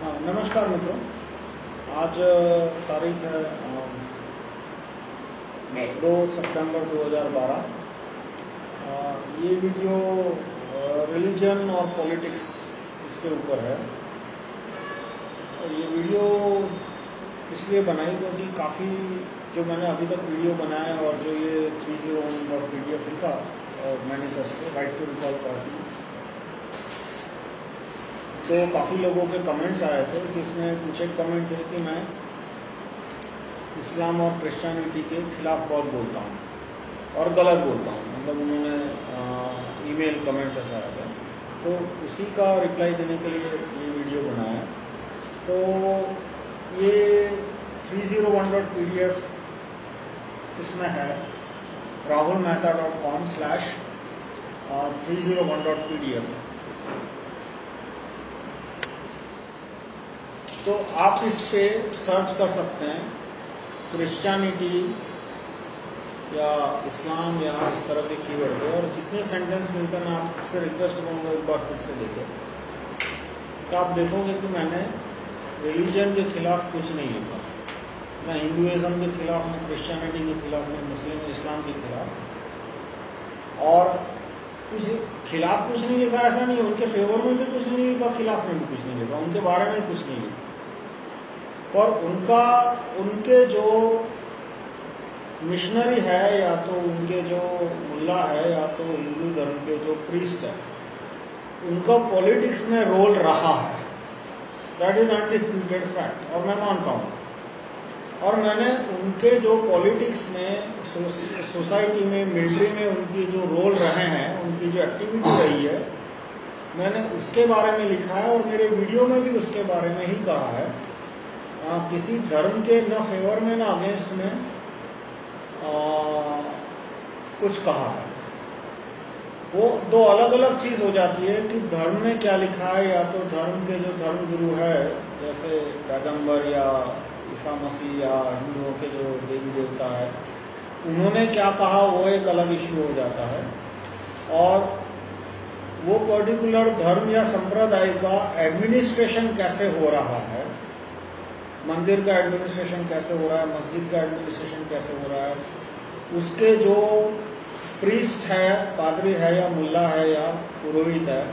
हाँ, नमस्कार मित्रों। आज तारीख है दो सितंबर 2012 ये वीडियो रिलीजन और पॉलिटिक्स इसके ऊपर है। ये वीडियो इसलिए बनाई क्योंकि काफ़ी जो मैंने अभी तक वीडियो बनाया और जो ये थ्री ज़ीरो वन और पी डी एफ़ लिखा manifesto right to recall party तो काफ़ी लोगों के कमेंट्स आए थे जिसमें कुछ एक कमेंट थे कि मैं इस्लाम और क्रिश्चियनिटी के खिलाफ बहुत बोलता हूँ और गलत बोलता हूँ। मतलब उन्होंने ईमेल कमेंट्स ऐसा आया था। तो उसी का रिप्लाई देने के लिए ये वीडियो बनाया। तो ये 301.pdf इसमें है। Rahul Mehta dot com slash three zero one dot P D F तो आप इस पे सर्च कर सकते हैं। क्रिश्चियनिटी या इस्लाम या इस तरह के कीवर्ड पे। और जितने सेंटेंस मिलते हैं आपसे रिक्वेस्ट करूँगा एक बार फिर से देखें तो आप देखोगे कि मैंने रिलीजन के खिलाफ कुछ नहीं लिखा। ना हिंदुज़म के खिलाफ, ना क्रिश्चियनिटी के खिलाफ, न मुस्लिम इस्लाम के खिलाफ। और कुछ खिलाफ कुछ नहीं लिखा, ऐसा नहीं उनके फेवर में भी कुछ नहीं लिखा, खिलाफ में भी कुछ नहीं लिखा। उनके बारे में कुछ नहीं लिखा। और उनका, उनके जो मिशनरी है, या तो उनके जो मुल्ला है, या तो हिंदू धर्म के जो प्रीस्ट है, उनका पॉलिटिक्स में रोल रहा है। दैट इज़ अनडिस्प्यूटेड फैक्ट और मैं मानता हूँ। और मैंने उनके जो पॉलिटिक्स में सोसाइटी में मिलिट्री में उनकी जो रोल रहे हैं, उनकी जो एक्टिविटी रही है, मैंने उसके बारे में लिखा है और मेरे वीडियो में भी उसके बारे में ही कहा है। किसी धर्म के न फेवर में न अगेंस्ट में आ, कुछ कहा है। वो दो अलग अलग चीज़ हो जाती है कि धर्म में क्या लिखा है या तो धर्म के जो धर्म गुरु है जैसे पैगंबर या ईसा मसीह या हिंदुओं के जो देवी देवता है उन्होंने क्या कहा वो एक अलग इश्यू हो जाता है। और वो पर्टिकुलर धर्म या संप्रदाय का एडमिनिस्ट्रेशन कैसे हो रहा है मंदिर का एडमिनिस्ट्रेशन कैसे हो रहा है, मस्जिद का एडमिनिस्ट्रेशन कैसे हो रहा है, उसके जो प्रीस्ट है, पादरी है या मुल्ला है या पुरोहित है,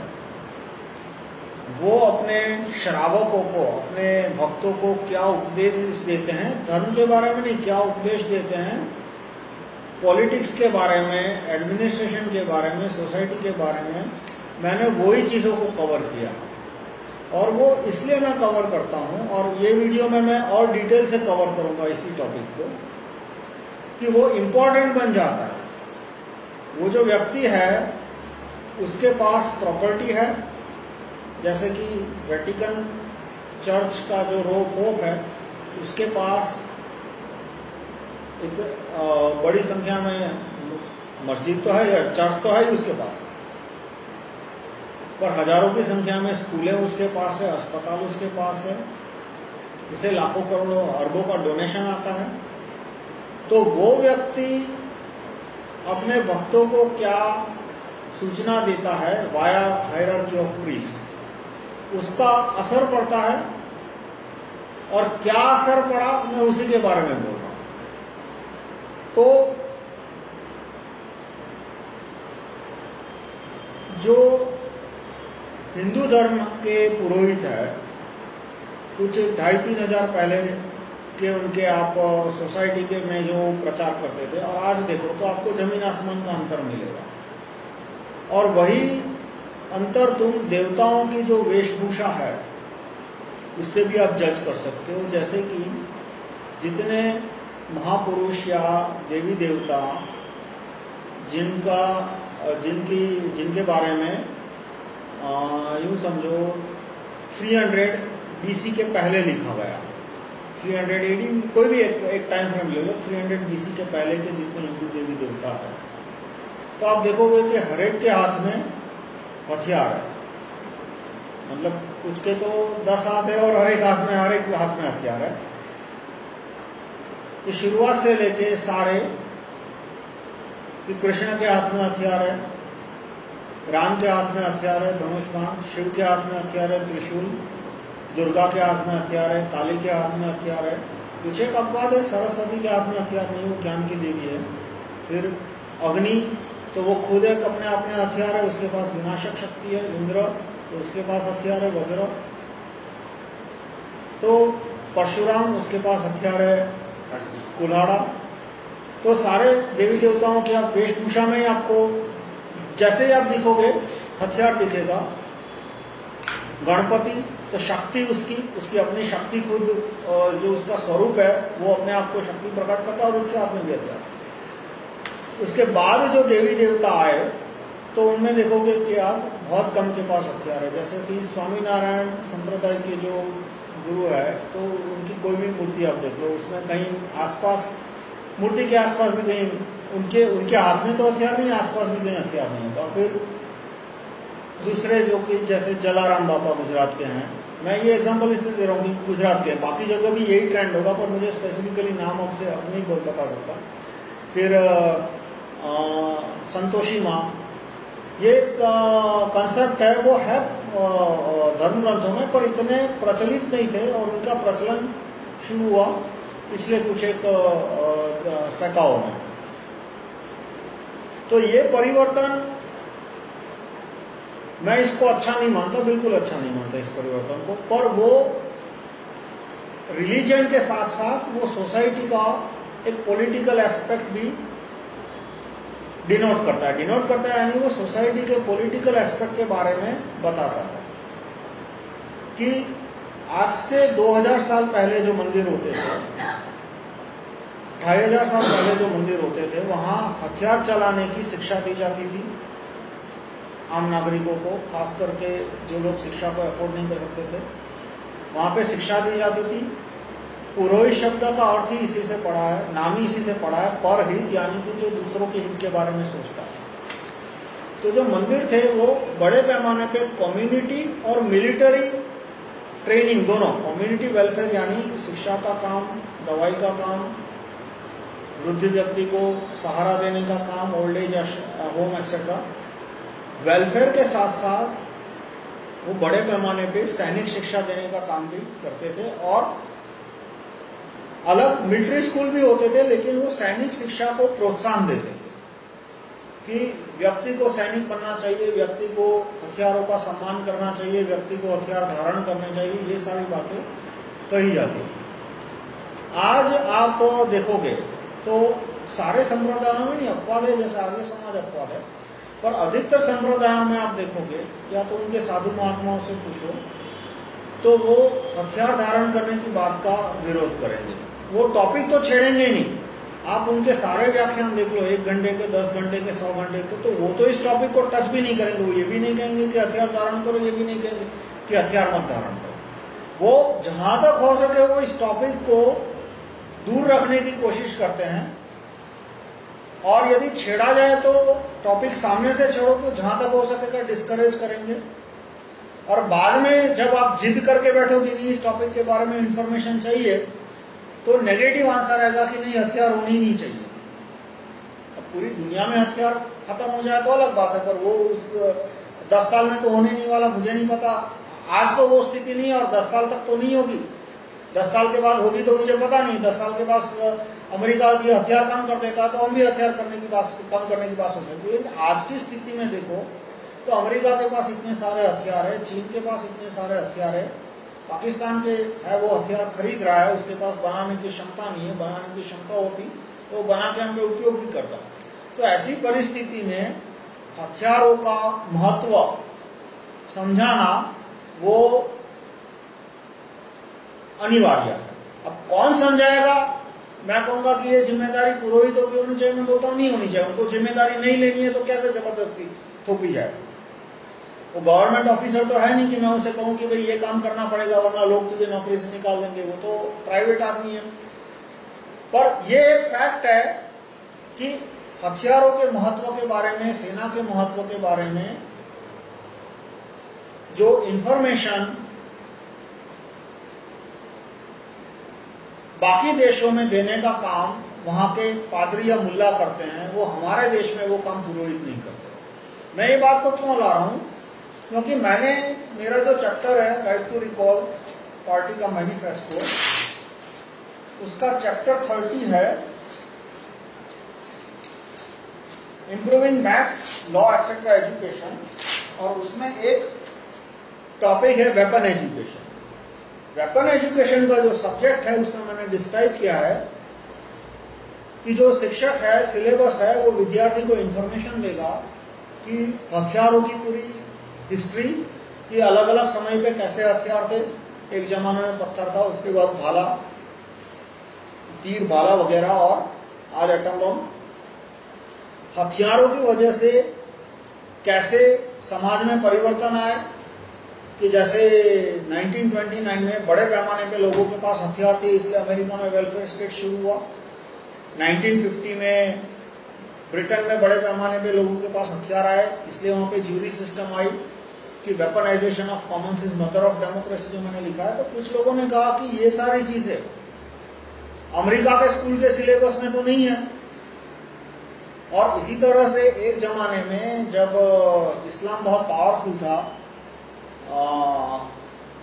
वो अपने श्रावकों को, अपने भक्तों को क्या उपदेश देते हैं? धर्म के बारे में नहीं, क्या उपदेश देते हैं? पॉलिटिक्स के बारे में एडमिनिस्ट्रेशन के बारे में सोसाइटी के बारे में, मैंने वही चीज़ों को कवर किया। और वो इसलिए मैं कवर करता हूँ और ये वीडियो में मैं और डिटेल से कवर करूँगा इसी टॉपिक को कि वो इम्पोर्टेंट बन जाता है। वो जो व्यक्ति है, उसके पास प्रॉपर्टी है, जैसे कि वेटिकन चर्च का जो रो पोप है, उसके पास एक बड़ी संख्या में मस्जिद तो है या चर्च तो है उसके पास। पर हज़ारों की संख्या में स्कूलें उसके पास है, अस्पताल उसके पास है। इसे लाखों करोड़ों, अरबों का डोनेशन आता है। तो वो व्यक्ति अपने भक्तों को क्या सूचना देता है वाया हायरार्की ऑफ़ प्रीस्ट उसका असर पड़ता है और क्या असर पड़ा, मैं उसी के बारे में बोल रहा हूँ। तो जो हिंदू धर्म के पुरोहित है। कुछ ढाई तीन हज़ार पहले के उनके आप सोसाइटी के में जो प्रचार करते थे, और आज देखो तो आपको ज़मीन आसमान का अंतर मिलेगा। और वही अंतर तुम देवताओं की जो वेशभूषा है, उससे भी आप जज कर सकते हो। जैसे कि जितने महापुरुष या देवी देवता जिनका, जिनकी, जिनके बारे में यूँ समझो 300 बीसी के पहले लिखा गया 300 एडी कोई भी एक, टाइम फ्रेम ले लो 300 बीसी के पहले के जितने हिंदू देवी देवता है। तो आप देखोगे कि हरेक के हाथ में हथियार है। मतलब कुछ के तो दस हाथ है और हर एक हाथ में हर एक हाथ में हथियार है। तो शुरुआत से लेके सारे कि कृष्ण के हाथ में हथियार है राम के हाथ में हथियार है, धनुष बाण, शिव के हाथ में हथियार है, त्रिशूल, दुर्गा के हाथ में हथियार है, काली के हाथ में हथियार है। कुछ एक अपवाद है, सरस्वती के हाथ में हथियार नहीं, वो ज्ञान की देवी है। फिर अग्नि तो वो खुद एक अपने अपने हथियार है, उसके पास विनाशक शक्ति है, इंद्र तो उसके पास हथियार है, वज्र। तो परशुराम, उसके पास हथियार है, कुल्हाड़ा। तो सारे देवी देवताओं की आप वेशभूषा में आपको जैसे ही आप दिखोगे हथियार दिखेगा। गणपति तो शक्ति उसकी उसकी अपनी शक्ति खुद जो उसका स्वरूप है, वो अपने आप को शक्ति प्रकट करता है और उसके हाथ में भी हथियार। उसके बाद जो देवी देवता आए तो उनमें देखोगे कि आप बहुत कम के पास हथियार है। जैसे कि स्वामीनारायण संप्रदाय के जो गुरु है तो उनकी कोई भी मूर्ति आप देख लो, उसमें कहीं आसपास मूर्ति के आसपास भी कहीं, उनके उनके हाथ में तो हथियार नहीं, आसपास भी कहीं हथियार नहीं होता। फिर दूसरे जो कि जैसे जलाराम बाबा गुजरात के हैं, मैं ये एग्जांपल इसलिए दे रहा हूँ कि गुजरात के बाकी जगह भी यही ट्रेंड होगा, पर मुझे स्पेसिफिकली नाम आपसे अब नहीं बोल बता सकता। फिर संतोषी माँ, ये कंसेप्ट है, वो है धर्म ग्रंथों में, पर इतने प्रचलित नहीं थे और उनका प्रचलन शुरू हुआ। पिछले कुछ एक सैकाओं में। तो ये परिवर्तन मैं इसको अच्छा नहीं मानता, बिल्कुल अच्छा नहीं मानता इस परिवर्तन को, पर वो रिलीजन के साथ साथ वो सोसाइटी का एक पॉलिटिकल एस्पेक्ट भी डिनोट करता है। डिनोट करता है यानी वो सोसाइटी के पॉलिटिकल एस्पेक्ट के बारे में बताता है कि आज से 2000 साल पहले जो मंदिर होते थे ढाई हज़ार साल पहले जो मंदिर होते थे, वहाँ हथियार चलाने की शिक्षा दी जाती थी आम नागरिकों को, खास करके जो लोग शिक्षा को अफोर्ड नहीं कर सकते थे। वहाँ पे शिक्षा दी जाती थी। पुरोहित शब्द का अर्थ ही इसी से पढ़ा है, नाम ही इसी से पढ़ा है, पर हित यानी कि जो दूसरों के हित के बारे में सोचता है। तो जो मंदिर थे, वो बड़े पैमाने पे कम्युनिटी और मिलिट्री ट्रेनिंग दोनों कम्युनिटी वेलफेयर यानी शिक्षा का काम, दवाई का काम वृद्ध व्यक्ति को सहारा देने का काम, old age home etcetera welfare के साथ साथ वो बड़े पैमाने पे सैनिक शिक्षा देने का काम भी करते थे और अलग मिलिट्री स्कूल भी होते थे, लेकिन वो सैनिक शिक्षा को प्रोत्साहन देते थे। कि व्यक्ति को सैनिक बनना चाहिए, व्यक्ति को हथियारों का सम्मान करना चाहिए, व्यक्ति को हथियार धारण करने चाहिए, ये सारी बातें कही जाती आज आप देखोगे तो सारे संप्रदायों में नहीं, अपवाद है, जैसे आर्य समाज अपवाद है। पर अधिकतर संप्रदायों में आप देखोगे, या तो उनके साधु महात्माओं से पूछो तो वो हथियार धारण करने की बात का विरोध करेंगे। वो टॉपिक तो छेड़ेंगे नहीं। आप उनके सारे व्याख्यान देख लो, एक घंटे के, दस घंटे के, सौ घंटे के तो वो तो इस टॉपिक को टच भी नहीं करेंगे। वो ये भी नहीं कहेंगे कि हथियार धारण करो, ये भी नहीं कहेंगे कि हथियार मत धारण करो। वो जहाँ तक हो सके वो इस टॉपिक को दूर रखने की कोशिश करते हैं। और यदि छेड़ा जाए तो टॉपिक सामने से छेड़ो तो जहाँ तक हो सकेगा डिस्करेज करेंगे। और बाद में जब आप जिद करके बैठोगे कि इस टॉपिक के बारे में इंफॉर्मेशन चाहिए तो नेगेटिव आंसर आएगा कि नहीं, हथियार होनी ही नहीं चाहिए। अब पूरी दुनिया में हथियार खत्म हो जाए तो अलग बात है, पर वो उस, दस साल में तो होने नहीं वाला, मुझे नहीं पता। आज तो वो स्थिति नहीं है और दस साल तक तो नहीं होगी। दस साल के बाद होगी तो मुझे पता नहीं। दस साल के बाद अमेरिका भी हथियार कम कर देता तो हम भी हथियार करने की बात, कम करने की बात सोचेंगे लेकिन आज की स्थिति में देखो तो अमेरिका के पास इतने सारे हथियार है, चीन के पास इतने सारे हथियार है, पाकिस्तान के है वो हथियार खरीद रहा है, उसके पास बनाने की क्षमता नहीं है, बनाने की क्षमता होती तो बना के हमें उपयोग भी करता। तो ऐसी परिस्थिति में हथियारों का महत्व समझाना, वो अनिवार्य। अब कौन समझाएगा? मैं कहूँगा कि ये ज़िम्मेदारी पुरोहितों की होनी चाहिए, मैं बोलता हूँ, नहीं होनी चाहिए। उनको ज़िम्मेदारी नहीं लेनी है तो कैसे ज़बरदस्ती थोपी जाए? वो गवर्नमेंट ऑफिसर तो है नहीं कि मैं उसे कहूँ कि भाई ये काम करना पड़ेगा, वरना लोग तुझे नौकरी से निकाल देंगे। वो तो प्राइवेट आदमी है। पर ये एक फैक्ट है कि हथियारों के महत्व के बारे में, सेना के महत्व के बारे में जो इंफॉर्मेशन बाकी देशों में देने का काम वहाँ के पादरी या मुल्ला करते हैं, वो हमारे देश में वो काम पुरोहित नहीं करते। मैं ये बात को क्यों ला रहा हूँ? क्योंकि मैंने, मेरा जो चैप्टर है राइट टू रिकॉल पार्टी का मैनिफेस्टो उसका चैप्टर थर्टी है improving maths law etcetera education और उसमें एक टॉपिक है वेपन एजुकेशन वेपन एजुकेशन का जो सब्जेक्ट है, उसमें मैंने डिस्क्राइब किया है कि जो शिक्षक है सिलेबस है, वो विद्यार्थी को इंफॉर्मेशन देगा कि हथियारों की पूरी हिस्ट्री कि अलग अलग समय पे कैसे हथियार थे, एक जमाने में पत्थर था, उसके बाद भाला, तीर भाला वगैरह और आज एटम बम हथियारों की वजह से कैसे समाज में परिवर्तन आए कि जैसे 1929 में बड़े पैमाने पे लोगों के पास हथियार थे, इसलिए अमेरिका में वेलफेयर स्टेट शुरू हुआ। 1950 में ब्रिटेन में बड़े पैमाने पे लोगों के पास हथियार आए, इसलिए वहाँ पे ज्यूरी सिस्टम आई कि weaponisation of common is mother of democracy जो मैंने लिखा है तो कुछ लोगों ने कहा कि ये सारी चीज़ें अमेरिका के स्कूल के सिलेबस में तो नहीं है। और इसी तरह से एक जमाने में जब इस्लाम बहुत पावरफुल था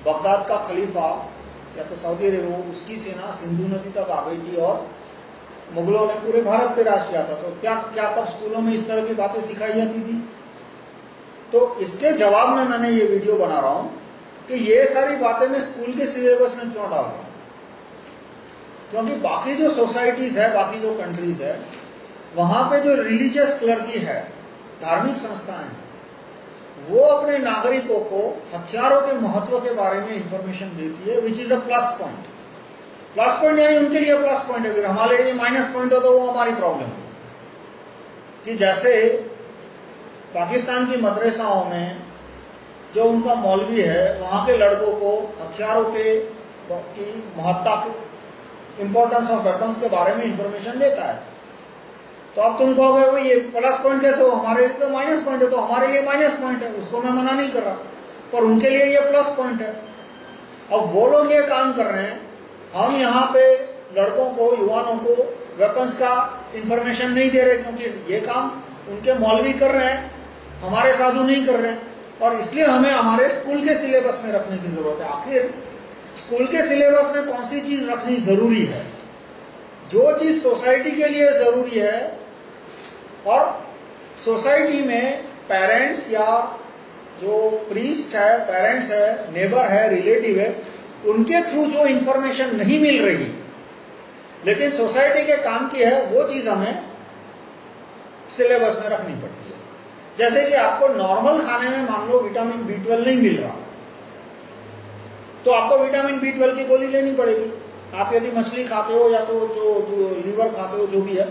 बगदाद का खलीफा, या तो सऊदी अरेब उसकी सेना सिंधु नदी तक आ गई थी और मुगलों ने पूरे भारत पे राज किया था। तो क्या क्या तब स्कूलों में इस तरह की बातें सिखाई जाती थी? तो इसके जवाब में मैंने ये वीडियो बना रहा हूँ कि ये सारी बातें मैं स्कूल के सिलेबस में क्यों डाल रहा हूँ? क्योंकि बाकी जो सोसाइटीज है, बाकी जो कंट्रीज़ है, वहाँ पे जो रिलीजियस क्लर्की है, धार्मिक संस्थाएँ हैं वो अपने नागरिकों को हथियारों के महत्व के बारे में इंफॉर्मेशन देती है which is a plus point plus point यानी उनके लिए प्लस पॉइंट है। फिर हमारे लिए माइनस पॉइंट हो तो वो हमारी प्रॉब्लम है। कि जैसे पाकिस्तान की मदरसाओं में जो उनका मौलवी है, वहाँ के लड़कों को हथियारों के की महत्ता इंपॉर्टेंस ऑफ़ वेपन्स के बारे में इंफॉर्मेशन देता है। तो अब तुम कहोगे भाई ये प्लस पॉइंट कैसे हो हमारे लिए तो माइनस पॉइंट है तो हमारे लिए माइनस पॉइंट है। उसको मैं मना नहीं कर रहा। पर उनके लिए ये प्लस पॉइंट है। अब वो लोग ये काम कर रहे हैं। हम यहाँ पे लड़कों को, युवाओं को वेपन्स का इंफॉर्मेशन नहीं दे रहे, क्योंकि ये काम उनके मौलवी कर रहे हैं। हमारे साधु नहीं कर रहे हैं। और इसलिए हमें हमारे स्कूल के सिलेबस में रखने की ज़रूरत है। आखिर स्कूल के सिलेबस में कौन सी चीज़ रखनी ज़रूरी है? जो चीज़ सोसाइटी के लिए ज़रूरी है और सोसाइटी में पेरेंट्स या जो प्रीस्ट है पेरेंट्स है नेबर है रिलेटिव है उनके थ्रू जो इंफॉर्मेशन नहीं मिल रही लेकिन सोसाइटी के काम की है वो चीज़ हमें सिलेबस में रखनी पड़ती है। जैसे कि आपको नॉर्मल खाने में मान लो विटामिन बी ट्वेल्व नहीं मिल रहा तो आपको विटामिन बी ट्वेल्व की गोली लेनी पड़ेगी। आप यदि मछली खाते हो या तो जो, जो लीवर खाते हो जो भी है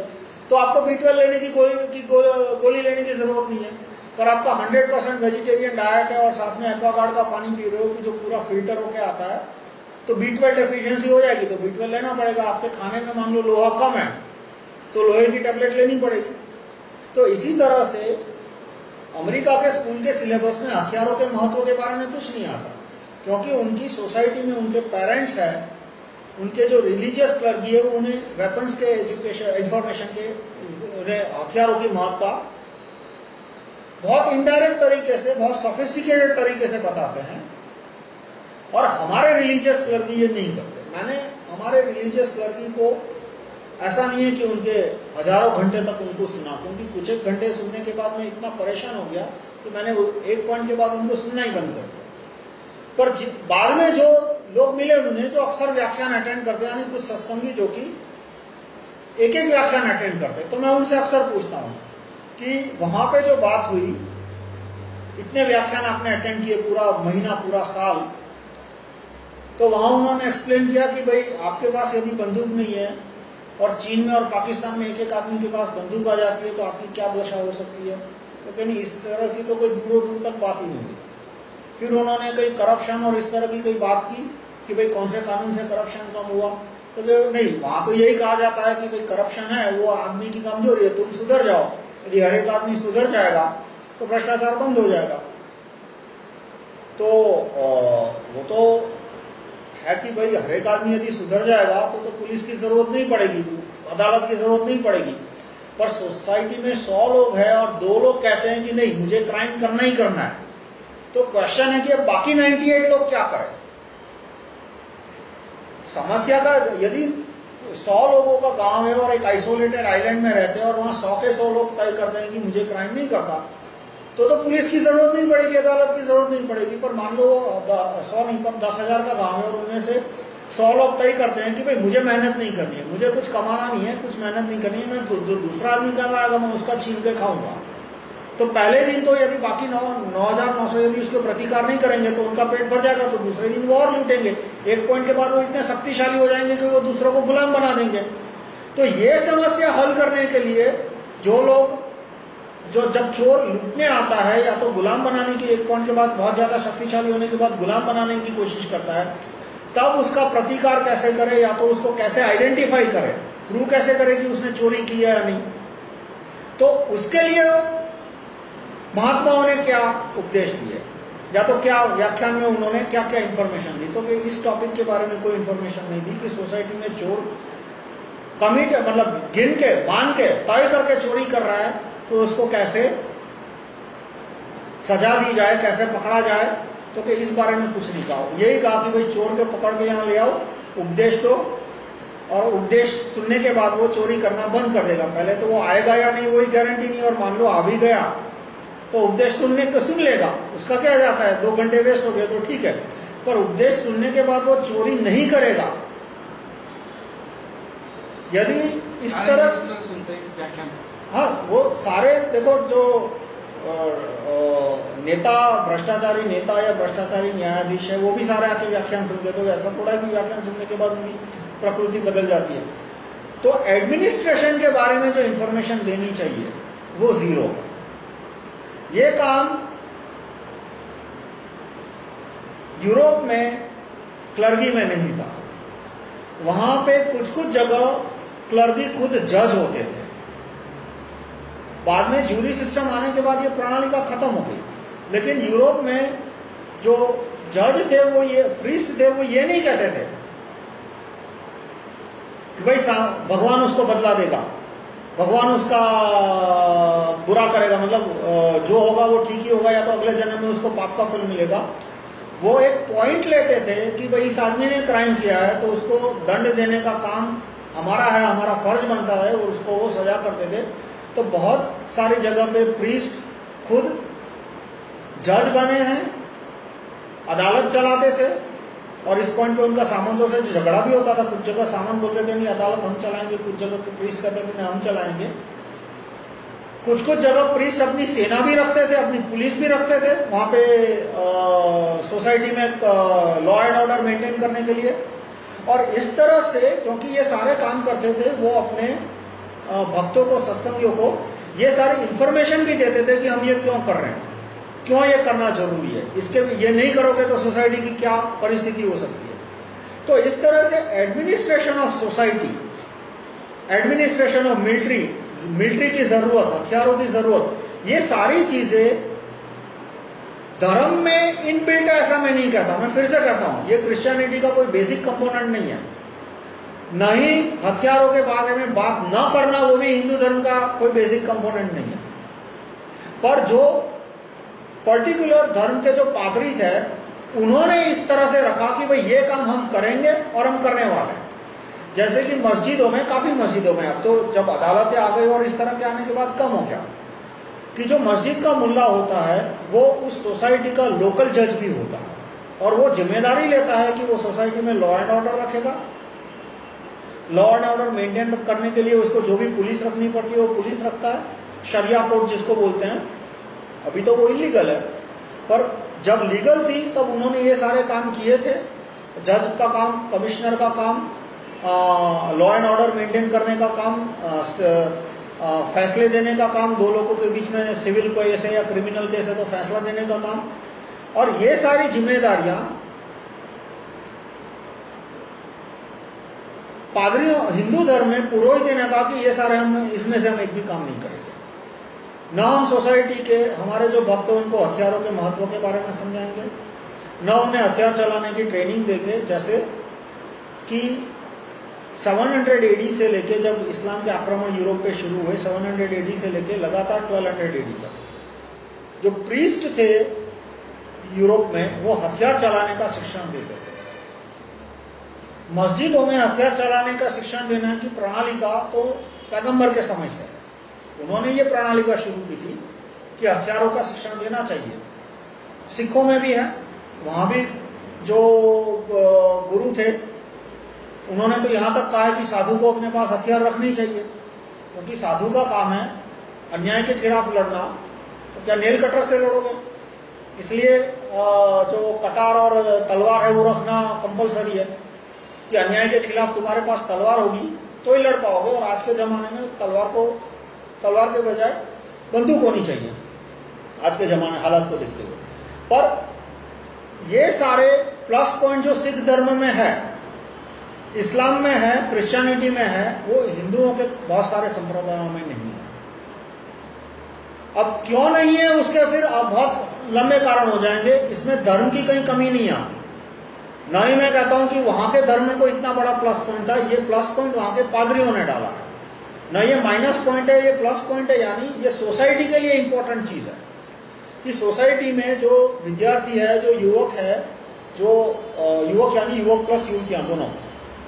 तो आपको बी लेने की गोली की गोली लेने की ज़रूरत नहीं है। पर आपका 100 परसेंट वेजिटेरियन डाइट है और साथ में एक्वागार्ड का पानी पी रहे हो कि जो पूरा फ़िल्टर होके आता है तो बी डेफिशिएंसी हो जाएगी। तो बी लेना पड़ेगा। आपके खाने में मान लो लोहा कम है तो लोहे की टेबलेट लेनी पड़ेगी। तो इसी तरह से अमेरिका के स्कूल के सिलेबस में हथियारों के महत्व के बारे में कुछ नहीं आता, क्योंकि उनकी सोसाइटी में उनके पेरेंट्स हैं उनके जो रिलीजियस क्लर्गी है, उन्हें वेपन्स के एजुकेशन इंफॉर्मेशन के, उन्हें हथियारों की महत्ता बहुत इनडायरेक्ट तरीके से, बहुत सोफिस्टिकेटेड तरीके से बताते हैं। और हमारे रिलीजियस क्लर्गी ये नहीं करते। मैंने हमारे रिलीजियस क्लर्गी को ऐसा नहीं है कि उनके हज़ारों घंटे तक उनको सुना, क्योंकि कुछ एक घंटे सुनने के बाद मैं इतना परेशान हो गया कि मैंने एक पॉइंट के बाद उनको सुनना ही बंद कर दिया। पर बाद में जो लोग मिले उन्हें जो अक्सर व्याख्यान अटेंड करते यानी कुछ सत्संगी जो कि एक एक व्याख्यान अटेंड करते तो मैं उनसे अक्सर पूछता हूँ कि वहाँ पे जो बात हुई, इतने व्याख्यान आपने अटेंड किए पूरा महीना, पूरा साल तो वहाँ उन्होंने एक्सप्लेन किया कि भाई, आपके पास यदि बंदूक नहीं है, और चीन में और पाकिस्तान में एक एक आदमी के पास बंदूक आ जाती है तो आपकी क्या दशा हो सकती है? तो कहीं इस तरह की तो कोई दूर दूर तक बात ही नहीं फिर उन्होंने कोई करप्शन और इस तरह की कोई बात की कि भाई कौन से कानून से करप्शन कम हुआ? तो नहीं, वहाँ तो यही कहा जाता है कि भाई करप्शन है, वो आदमी की कमज़ोरी है, तुम सुधर जाओ। यदि हर एक आदमी सुधर जाएगा तो भ्रष्टाचार बंद हो जाएगा। तो वो तो है कि भाई हर एक आदमी यदि सुधर जाएगा तो तो पुलिस की ज़रूरत नहीं पड़ेगी, अदालत की ज़रूरत नहीं पड़ेगी। पर सोसाइटी में सौ लोग हैं और दो लोग कहते हैं कि नहीं, मुझे क्राइम करना ही करना है। तो क्वेश्चन है कि बाकी 98 लोग क्या करें? समस्या का यदि सौ लोगों का गाँव है और एक आइसोलेटेड आइलैंड में रहते हैं और वहाँ सौ के सौ लोग तय करते हैं कि मुझे क्राइम नहीं करता तो तो पुलिस की ज़रूरत नहीं पड़ेगी, अदालत की ज़रूरत नहीं पड़ेगी। पर मान लो सौ नहीं, पर दस हज़ार का गाँव है और उनमें से सौ लोग तय करते हैं कि भाई मुझे मेहनत नहीं करनी है, मुझे कुछ कमाना नहीं है, कुछ मेहनत नहीं करनी है, मैं दूसरा आदमी कर रहा है मैं उसका छीन के खाऊँगा। तो पहले दिन तो यदि बाकी नौ नौ हज़ार नौ सौ यदि उसको प्रतिकार नहीं करेंगे तो उनका पेट भर जाएगा तो दूसरे दिन वो और लूटेंगे। एक पॉइंट के बाद वो इतने शक्तिशाली हो जाएँगे कि वो दूसरों को गुलाम बना देंगे। तो ये समस्या हल करने के लिए जो लोग, जो जब चोर लूटने आता है या तो गुलाम बनाने की एक पॉइंट के बाद बहुत ज़्यादा शक्तिशाली होने के बाद गुलाम बनाने की कोशिश करता है, तब उसका प्रतिकार कैसे करे या तो उसको कैसे आइडेंटिफाई करे प्रूव कैसे करे कि उसने चोरी की है या नहीं। तो उसके लिए महात्माओं ने क्या उपदेश दिए? या तो क्या व्याख्यान में उन्होंने क्या क्या इंफॉर्मेशन दी? तो कि इस टॉपिक के बारे में कोई इंफॉर्मेशन नहीं दी कि सोसाइटी में चोर कमिट मतलब गिन के, बाँध के, तय करके चोरी कर रहा है तो उसको कैसे सजा दी जाए, कैसे पकड़ा जाए? तो कि इस बारे में कुछ नहीं कहा। यही कहा कि भाई चोर को पकड़ के यहाँ ले आओ, उपदेश दो, और उपदेश सुनने के बाद वो चोरी करना बंद कर देगा। पहले तो वो आएगा या नहीं, वही गारंटी नहीं, और मान लो आ भी गया तो उपदेश सुनने को सुन लेगा उसका क्या जाता है? दो घंटे वेस्ट हो गए तो ठीक है। पर उपदेश सुनने के बाद वो चोरी नहीं करेगा। यदि इस तरह सुनते हाँ वो सारे देखो जो नेता भ्रष्टाचारी नेता या भ्रष्टाचारी न्यायाधीश है वो भी सारे आके व्याख्यान सुनते तो ऐसा थोड़ा कि व्याख्यान सुनने के बाद उनकी प्रकृति बदल जाती है। तो एडमिनिस्ट्रेशन के बारे में जो इंफॉर्मेशन देनी चाहिए वो ज़ीरो है। ये काम यूरोप में क्लर्गी में नहीं था। वहाँ पे कुछ कुछ जगह क्लर्गी खुद जज होते थे। बाद में जूरी सिस्टम आने के बाद ये प्रणाली का खत्म हो गई। लेकिन यूरोप में जो जज थे वो ये, प्रिस्ट थे वो ये नहीं कहते थे कि भाई भगवान उसको बदला देगा। भगवान उसका, बुरा करेगा मतलब जो होगा वो ठीक ही होगा, या तो अगले जन्म में उसको पाप का फल मिलेगा। वो एक पॉइंट लेते थे कि भाई इस आदमी ने क्राइम किया है तो उसको दंड देने का काम हमारा है, हमारा फ़र्ज़ बनता है, और उसको वो सजा करते थे। तो बहुत सारी जगह पे प्रीस्ट खुद जज बने हैं, अदालत चलाते थे। और इस पॉइंट पे उनका सामंतों से झगड़ा भी होता था, कुछ जगह सामान बोलते थे, नहीं, अदालत हम चलाएँगे, कुछ जगह पुलिस कहते थे हम चलाएँगे। कुछ कुछ जगह पुलिस अपनी सेना भी रखते थे, अपनी पुलिस भी रखते थे, वहाँ पे सोसाइटी में लॉ एंड ऑर्डर मेंटेन करने के लिए। और इस तरह से, क्योंकि ये सारे काम करते थे, वो अपने भक्तों को, सत्संगियों को, ये सारी इंफॉर्मेशन भी देते थे कि हम ये क्यों कर रहे हैं। क्यों ये करना ज़रूरी है? इसके ये नहीं करोगे तो सोसाइटी की क्या परिस्थिति हो सकती है? तो इस तरह से administration of society administration of military military की ज़रूरत, हथियारों की ज़रूरत, ये सारी चीज़ें धर्म में इनबिल्ट है, ऐसा मैं नहीं कहता। मैं फिर से कहता हूँ, ये क्रिश्चियनिटी का कोई बेसिक कंपोनेंट नहीं है। न ही हथियारों के बारे में बात न करना, वो भी हिंदू धर्म का कोई बेसिक कंपोनेंट नहीं है। पर जो पर्टिकुलर धर्म के जो पादरी थे, उन्होंने इस तरह से रखा कि भाई ये काम हम करेंगे और हम करने वाले हैं। जैसे कि मस्जिदों में, काफ़ी मस्जिदों में, अब तो जब अदालतें आ गई और इस तरह के आने के बाद कम हो गया, कि जो मस्जिद का मुल्ला होता है, वो उस सोसाइटी का लोकल जज भी होता है और वो ज़िम्मेदारी लेता है कि वो सोसाइटी में लॉ एंड ऑर्डर रखेगा। लॉ एंड ऑर्डर मेंटेन करने के लिए उसको जो भी पुलिस रखनी पड़ती है, वो पुलिस रखता है। शरिया कोर्ट जिसको बोलते हैं अभी तो वो इलीगल है। पर जब लीगल थी तब उन्होंने ये सारे काम किए थे। जज का काम कमिश्नर का काम लॉ एंड ऑर्डर मेंटेन करने का काम आ, आ, फैसले देने का काम दो लोगों के बीच में सिविल केस है या क्रिमिनल केस है तो फैसला देने का काम। और ये सारी जिम्मेदारियाँ पादरियों हिंदू धर्म में पुरोहित ने कहा कि ये सारे हम इसमें से हम एक भी काम नहीं करेंगे। न हम सोसाइटी के, हमारे जो भक्त हैं, उनको हथियारों के महत्व के बारे में समझाएँगे, न उन्हें हथियार चलाने की ट्रेनिंग देंगे, जैसे कि 700 एडी से लेके जब इस्लाम के आक्रमण यूरोप पे शुरू हुए 700 एडी से लेके लगातार 1200 एडी तक। जो प्रीस्ट थे यूरोप में, वो हथियार चलाने का शिक्षण देते थे। मस्जिदों में हथियार चलाने का शिक्षण देने की प्रणाली का तो पैगंबर के समय से है। उन्होंने ये प्रणाली का शुरू की थी कि हथियारों का शिक्षण देना चाहिए। सिखों में भी है, वहाँ भी जो गुरु थे, उन्होंने तो यहाँ तक कहा कि साधु को अपने पास हथियार रखनी चाहिए, क्योंकि साधु का काम है अन्याय के खिलाफ लड़ना तो क्या नेल कटर से लड़ोगे? इसलिए जो कटार और तलवार है वो रखना कंपलसरी है, कि अन्याय के खिलाफ तुम्हारे पास तलवार होगी तो ही लड़ पाओगे, और आज के जमाने में तलवार को तलवार के बजाय बंदूक होनी चाहिए, आज के जमाने हालात को देखते हुए। पर ये सारे प्लस पॉइंट जो सिख धर्म में है, इस्लाम में है क्रिश्चियनिटी में है, वो हिंदुओं के बहुत सारे संप्रदायों में नहीं है। अब क्यों नहीं है उसके फिर अब बहुत लंबे कारण हो जाएँगे, इसमें धर्म की कहीं कमी नहीं आती। न ही मैं कहता हूँ कि वहाँ के धर्म में कोई इतना बड़ा प्लस पॉइंट था, ये प्लस पॉइंट वहाँ के पादरियों ने डाला है। न ये माइनस पॉइंट है, ये प्लस पॉइंट है, यानी ये सोसाइटी के लिए इंपॉर्टेंट चीज़ है। कि सोसाइटी में जो विद्यार्थी है, जो युवक है, जो युवक यानी युवक प्लस युवतियाँ दोनों,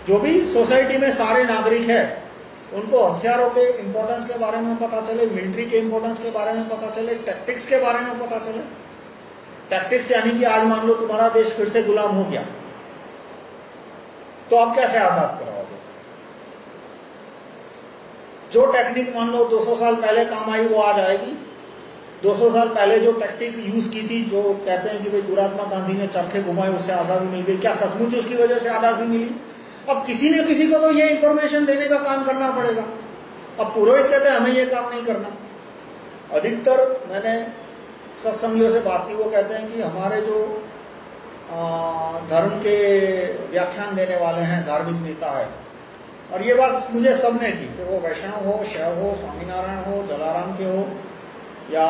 जो भी सोसाइटी में सारे नागरिक है, उनको हथियारों के इंपॉर्टेंस के बारे में पता चले मिलिट्री के इंपॉर्टेंस के बारे में पता चले टैक्टिक्स के बारे में पता चले। टैक्टिक्स यानी कि आज मान लो तुम्हारा देश फिर से गुलाम हो गया। तो आप कैसे आज़ाद कराओगे जो टेक्निक मान लो 200 साल पहले काम आई, वो आज आएगी। 200 साल पहले जो टेक्निक यूज़ की थी, जो कहते हैं कि भाई दुरात्मा गांधी ने चरखे घुमाए, उससे आज़ादी मिल गई। क्या सचमुच उसकी वजह से आज़ादी मिली? अब किसी न किसी को तो ये इंफॉर्मेशन देने का काम करना पड़ेगा। अब पुरोहित कहते हैं, हमें ये काम नहीं करना। अधिकतर मैंने सत्संगियों से बात की, वो कहते हैं कि हमारे जो धर्म के व्याख्यान देने वाले हैं, धार्मिक नेता है और ये बात मुझे सबने की, कि वो वैष्णव हो, शैव हो, स्वामीनारायण हो, जलाराम के हो, या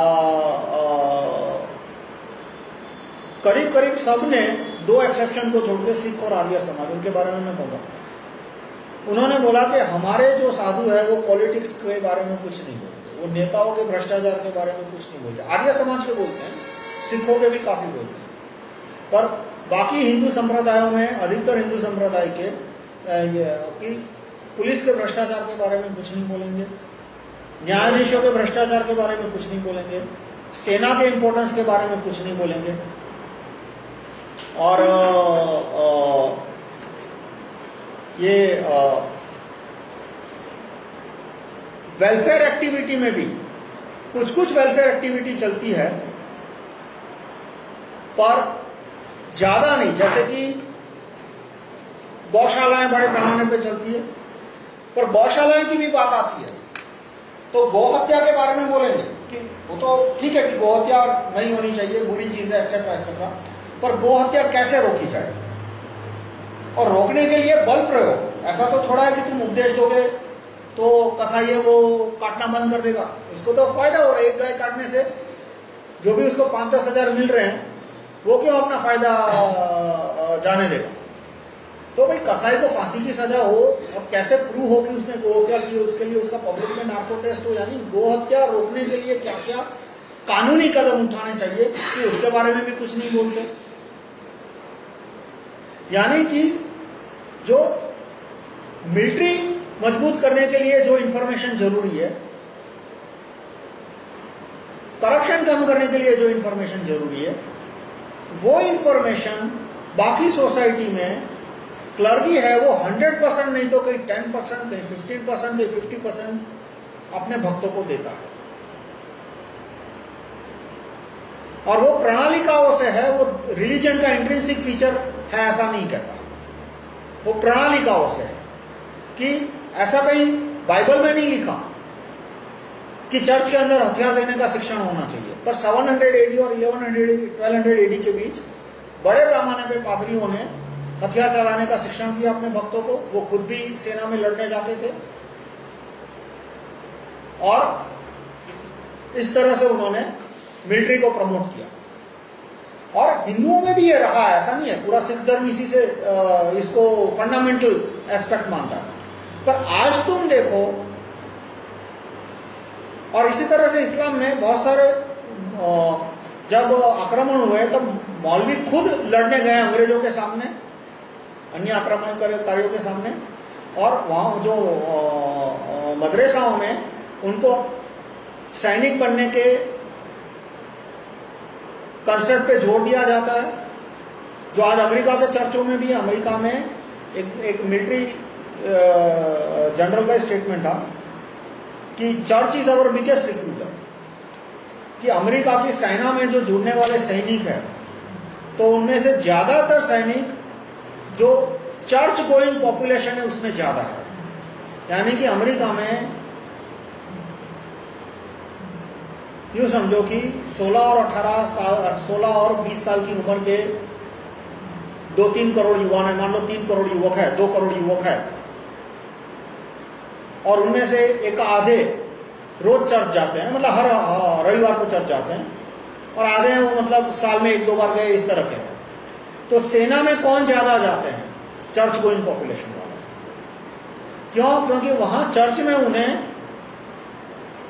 करीब करीब सबने दो एक्सेप्शन को छोड़कर सिख और आर्य समाज, उनके बारे में मैं बोला उन्होंने बोला कि हमारे जो साधु है, वो पॉलिटिक्स के बारे में कुछ नहीं बोलते। वो नेताओं के भ्रष्टाचार के बारे में कुछ नहीं बोलते। आर्य समाज के बोलते हैं, सिखों के भी काफ़ी बोलते हैं। पर बाकी हिंदू संप्रदायों में, अधिकतर हिंदू संप्रदाय के ये, कि पुलिस के भ्रष्टाचार के बारे में कुछ नहीं बोलेंगे। न्यायाधीशों के भ्रष्टाचार के बारे में कुछ नहीं बोलेंगे। सेना के इंपोर्टेंस के बारे में कुछ नहीं बोलेंगे। और आ, ये वेलफेयर एक्टिविटी में भी कुछ कुछ वेलफेयर एक्टिविटी चलती है पर ज़्यादा नहीं। जैसे कि गौशालाएँ बड़े पैमाने पे चलती है। पर गौशालाएँ की भी बात आती है। तो गौ हत्या के बारे में बोलेंगे कि वो तो ठीक है कि गौ हत्या नहीं होनी चाहिए, बुरी चीज़ है एक्सेट्रा एक्सेट्रा पर गो हत्या कैसे रोकी जाए? और रोकने के लिए बल प्रयोग। ऐसा तो थोड़ा है कि तुम उपदेश दोगे तो कसाई वो काटना बंद कर देगा। इसको तो फ़ायदा हो रहा है, एक गाय काटने से। जो भी उसको पाँच दस हज़ार मिल रहे हैं, वो क्यों अपना फ़ायदा जाने देगा? तो भाई कसाई को फांसी की सजा हो और कैसे प्रूव हो कि उसने गो हत्या की उसके लिए उसका पब्लिक में नार्को टेस्ट हो? यानी गो हत्या रोकने के लिए क्या क्या कानूनी कदम उठाने चाहिए कि उसके बारे में भी कुछ नहीं बोलते? यानी कि जो मिलिट्री मज़बूत करने के लिए जो इंफॉर्मेशन ज़रूरी है करप्शन कम करने के लिए जो इंफॉर्मेशन ज़रूरी है, वो इंफॉर्मेशन बाकी सोसाइटी में क्लर्की है, वो 100 परसेंट नहीं तो कहीं 10 परसेंट कहीं 15 परसेंट कहीं 50 परसेंट अपने भक्तों को देता है। और वो प्रणालिकाओं से है, वो रिलीजन का इंट्रेंसिक फीचर है, ऐसा नहीं कहता। वो प्रणालिकाओं से है कि ऐसा कहीं बाइबल में नहीं लिखा कि चर्च के अंदर हथियार देने का शिक्षण होना चाहिए। पर 700 एडी और 1100 1200 एडी के बीच बड़े पैमाने पे पादरियों ने हथियार चलाने का शिक्षण दिया अपने भक्तों को? वो खुद भी सेना में लड़ने जाते थे। और इस तरह से उन्होंने मिलिट्री को प्रमोट किया। और हिंदुओं में भी ये रहा है, ऐसा नहीं है। पूरा सिख धर्म इसी से इसको फंडामेंटल एस्पेक्ट मानता है। पर आज तुम देखो, और इसी तरह से इस्लाम में बहुत सारे जब आक्रमण हुए, तब मौलवी खुद लड़ने गए अंग्रेज़ों के सामने। अन्य आक्रमण कार्यों के सामने। और वहाँ जो मदरसाओं में उनको सैनिक बनने के कंसेप्ट पे ज़ोर दिया जाता है, जो आज अमेरिका के चर्चों में भी, अमेरिका में एक एक मिलिट्री जनरल का स्टेटमेंट था कि church is our biggest recruiter कि अमेरिका की सेना में जो जुड़ने वाले सैनिक हैं तो उनमें से ज़्यादातर सैनिक जो चर्च गोइंग पॉपुलेशन है, उसमें ज़्यादा है। यानी कि अमेरिका में यूँ समझो कि 16 और 18 साल 16 और 20 साल की उम्र के दो तीन करोड़ युवा है। मान लो तीन करोड़ युवक है, दो करोड़ युवक है। और उनमें से एक आधे रोज चर्च जाते हैं मतलब हर रविवार को चर्च जाते हैं। और आधे हैं मतलब साल में एक दो बार गए, इस तरह के तो सेना में कौन ज़्यादा जाते हैं? चर्च गोइंग पॉपुलेशन वाले। क्यों? क्योंकि वहाँ चर्च में उन्हें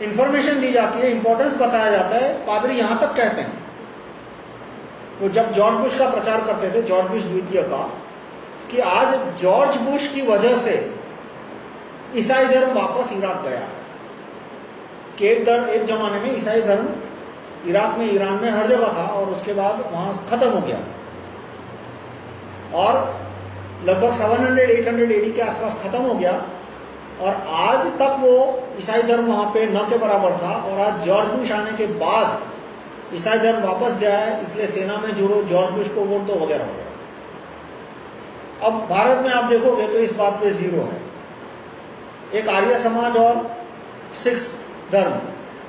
इंफॉर्मेशन दी जाती है इंपॉर्टेंस बताया जाता है। पादरी यहाँ तक कहते हैं। तो जब जॉर्ज बुश का प्रचार करते थे, जॉर्ज बुश द्वितीय का, कि आज जॉर्ज बुश की वजह से ईसाई धर्म वापस इराक गया। कि एक एक जमाने में ईसाई धर्म इराक में, ईरान में हर जगह था और उसके बाद वहाँ खत्म हो गया। और लगभग 700 800 एडी के आसपास खत्म हो गया। और आज तक वो ईसाई धर्म वहाँ पे न के बराबर था और आज जॉर्ज बुश आने के बाद ईसाई धर्म वापस गया है, इसलिए सेना में जुड़ो, जॉर्ज बुश को वोट दो वगैरह। हो गया अब भारत में आप देखोगे तो इस बात पे ज़ीरो है। एक आर्य समाज और सिक्स धर्म,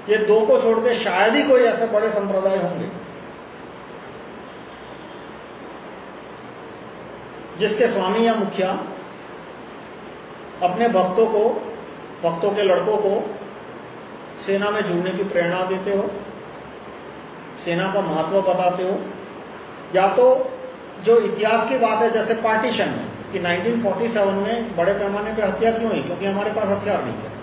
ये दो को छोड़ के शायद ही कोई ऐसे बड़े संप्रदाय होंगे। जिसके स्वामी या मुखिया अपने भक्तों को, भक्तों के लड़कों को सेना में जुड़ने की प्रेरणा देते हो, सेना का महत्व बताते हो, या तो जो इतिहास की बात है, जैसे पार्टीशन में कि 1947 में बड़े पैमाने पर हत्या क्यों हुई? क्योंकि हमारे पास हथियार नहीं थे।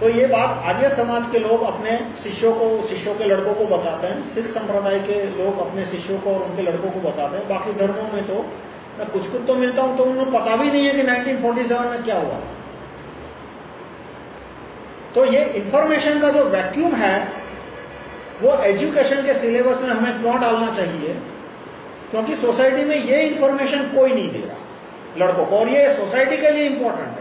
तो ये बात आर्य समाज के लोग अपने शिष्यों को, शिष्यों के लड़कों को बताते हैं। सिख संप्रदाय के लोग अपने शिष्यों को और उनके लड़कों को बताते हैं। बाकी धर्मों में तो मैं कुछ कुछ तो मिलता हूँ तो उन्हें पता भी नहीं है कि 1947 में क्या हुआ। तो ये इंफॉर्मेशन का जो वैक्यूम है, वो एजुकेशन के सिलेबस में हमें क्यों डालना चाहिए? क्योंकि सोसाइटी में ये इंफॉर्मेशन कोई नहीं दे रहा लड़कों को। और ये सोसाइटी के लिए इंपॉर्टेंट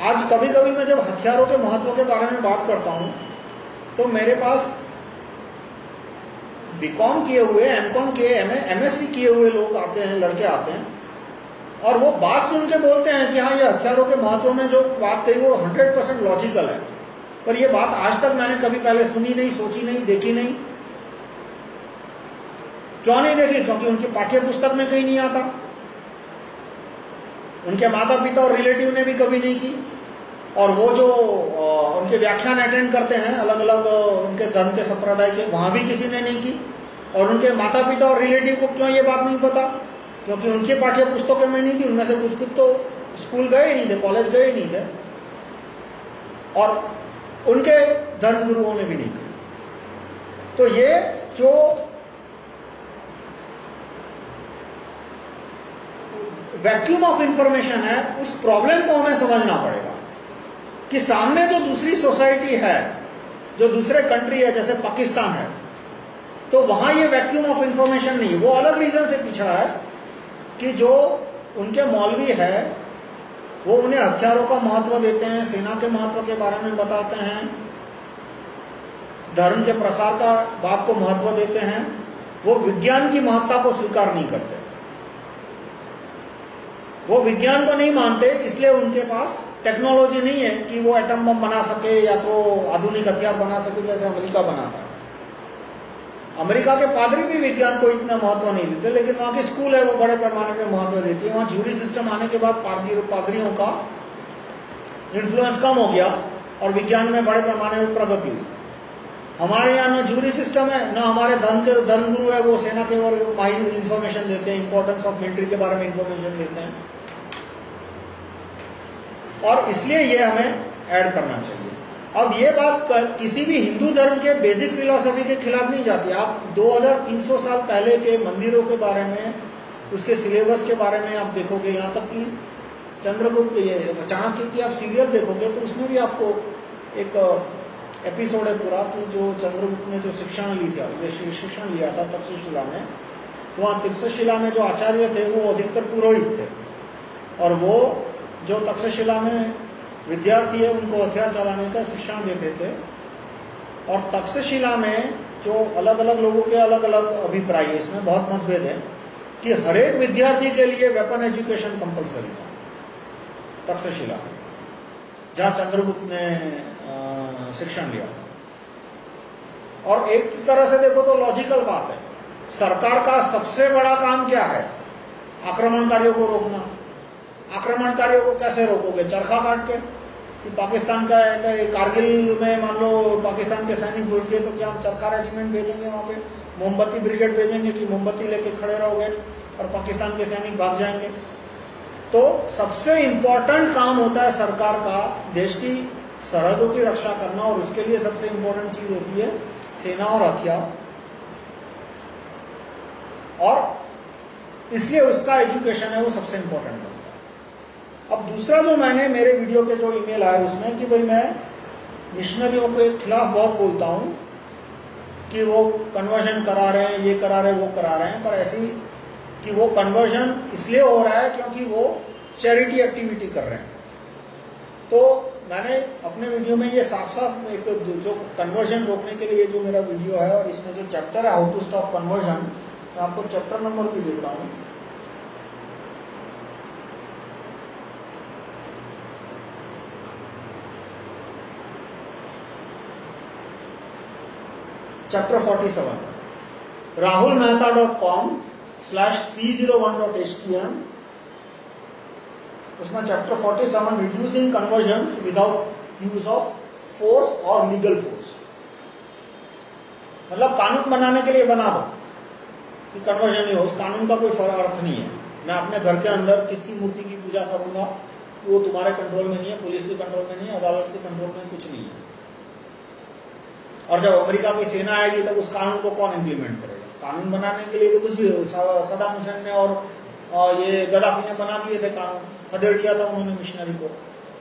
आज कभी कभी मैं जब हथियारों के महत्व के बारे में बात करता हूँ तो मेरे पास बीकॉम किए हुए एमकॉम किए एमएससी किए हुए लोग आते हैं, लड़के आते हैं, और वो बात सुन के बोलते हैं कि हाँ ये हथियारों के महत्व में जो बात कही, वो 100 परसेंट लॉजिकल है। पर ये बात आज तक मैंने कभी पहले सुनी नहीं, सोची नहीं, देखी नहीं। क्यों नहीं देखी? क्योंकि उनकी पाठ्य पुस्तक में कहीं नहीं आता। उनके माता पिता और रिलेटिव ने भी कभी नहीं की। और वो जो उनके व्याख्यान अटेंड करते हैं अलग अलग उनके धर्म के संप्रदाय के, वहाँ भी किसी ने नहीं की। और उनके माता पिता और रिलेटिव को क्यों ये बात नहीं पता? क्योंकि उनके पाठ्य पुस्तकों में नहीं थी, उनमें से कुछ कुछ तो स्कूल गए नहीं थे, कॉलेज गए नहीं थे। और उनके धर्म गुरुओं ने भी नहीं की तो ये जो वैक्यूम ऑफ़ इंफॉर्मेशन है, उस प्रॉब्लम को हमें समझना पड़ेगा कि सामने जो दूसरी सोसाइटी है, जो दूसरे कंट्री है, जैसे पाकिस्तान है तो वहाँ ये वैक्यूम ऑफ़ इंफॉर्मेशन नहीं वो अलग रीजन से पिछड़ा है कि जो उनके मौलवी है, वो उन्हें हथियारों का महत्व देते हैं, सेना के महत्व के बारे में बताते हैं, धर्म के प्रसार का बात को महत्व देते हैं, वो विज्ञान की महत्ता को स्वीकार नहीं करते। वो विज्ञान को नहीं मानते, इसलिए उनके पास टेक्नोलॉजी नहीं है कि वो एटम बम बना सके या तो आधुनिक हथियार बना सके जैसे अमेरिका बनाता है। अमेरिका के पादरी भी विज्ञान को इतना महत्व नहीं देते, लेकिन वहाँ के स्कूल है, वो बड़े पैमाने पर महत्व देती है। वहाँ जूरी सिस्टम आने के बाद पादरियों का इन्फ्लुएंस कम हो गया और विज्ञान में बड़े पैमाने पर प्रगति हुई। हमारे यहाँ ना जूरी सिस्टम है, ना हमारे धर्म के धर्मगुरु है, वो सेना के माहिर इंफॉर्मेशन देते हैं इंपॉर्टेंस ऑफ़ मिलिट्री के बारे में इंफॉर्मेशन देते हैं। और इसलिए ये हमें ऐड करना चाहिए। अब ये बात कर, किसी भी हिंदू धर्म के बेसिक फिलोसफी के खिलाफ नहीं जाती। आप 2300 साल पहले के मंदिरों के बारे में उसके सिलेबस के बारे में आप देखोगे यहाँ तक कि चंद्रगुप्त ये चाणक्य की आप सीरियल देखोगे तो उसमें भी आपको एक एपिसोड है पूरा कि जो चंद्रगुप्त ने जो शिक्षण ली थी शिक्षण लिया था तक्षशिला में। तो वहाँ तक्षशिला में जो आचार्य थे वो अधिकतर पुरोहित थे। और वो जो तक्षशिला में विद्यार्थी है, उनको हथियार चलाने का शिक्षण देते थे। और तक्षशिला में जो अलग अलग लोगों के अलग अलग अभिप्राय है, इसमें बहुत मतभेद है कि हरेक विद्यार्थी के लिए वेपन एजुकेशन कंपलसरी था, तक्षशिला जहाँ चंद्रगुप्त ने शिक्षण लिया। और एक तरह से देखो तो लॉजिकल बात है, सरकार का सबसे बड़ा काम क्या है? आक्रमणकारियों को रोकना। आक्रमणकारियों को कैसे रोकोगे? चरखा काट के? पाकिस्तान का कारगिल में मान लो पाकिस्तान के सैनिक घुस गए तो क्या हम चरखा रेजिमेंट भेजेंगे वहाँ पे? मोमबत्ती ब्रिगेड भेजेंगे कि मोमबत्ती लेके खड़े रहोगे और पाकिस्तान के सैनिक भाग जाएँगे? तो सबसे इंपॉर्टेंट काम होता है सरकार का, देश की सरहदों की रक्षा करना, और उसके लिए सबसे इंपॉर्टेंट चीज़ होती है सेना और हथियार। और इसलिए उसका एजुकेशन है वो सबसे इंपॉर्टेंट है। अब दूसरा जो मैंने मेरे वीडियो के जो ईमेल आए उसमें कि भाई मैं मिशनरियों के खिलाफ बहुत बोलता हूँ कि वो कन्वर्जन करा रहे हैं, ये करा रहे हैं, वो करा रहे हैं, पर ऐसी कि वो कन्वर्जन इसलिए हो रहा है क्योंकि वो चैरिटी एक्टिविटी कर रहे हैं। तो मैंने अपने वीडियो में ये साफ़ साफ़ एक जो कन्वर्जन रोकने के लिए जो मेरा वीडियो है और इसमें जो चैप्टर है हाउ टू स्टॉप कन्वर्जन मैं आपको चैप्टर नंबर भी देता हूँ। Chapter 47 rahulmehta.com slash 301.htm उसमें chapter 47 reducing conversion without use of force और लीगल फोर्स मतलब कानून बनाने के लिए बना दो, कि कन्वर्जन नहीं हो। उस कानून का कोई अर्थ नहीं है। मैं अपने घर के अंदर किसकी मूर्ति की पूजा करूँगा, वो तुम्हारे कंट्रोल में नहीं है पुलिस के कंट्रोल में नहीं है, अदालत के कंट्रोल में कुछ नहीं है। और जब अमेरिका की सेना आएगी, तब उस कानून को कौन इम्प्लीमेंट करेगा? कानून बनाने के लिए तो कुछ भी सदाम हुसैन ने और ये गदाफी ने बना दिए थे कानून, खदेड़ दिया था उन्होंने मिशनरी को।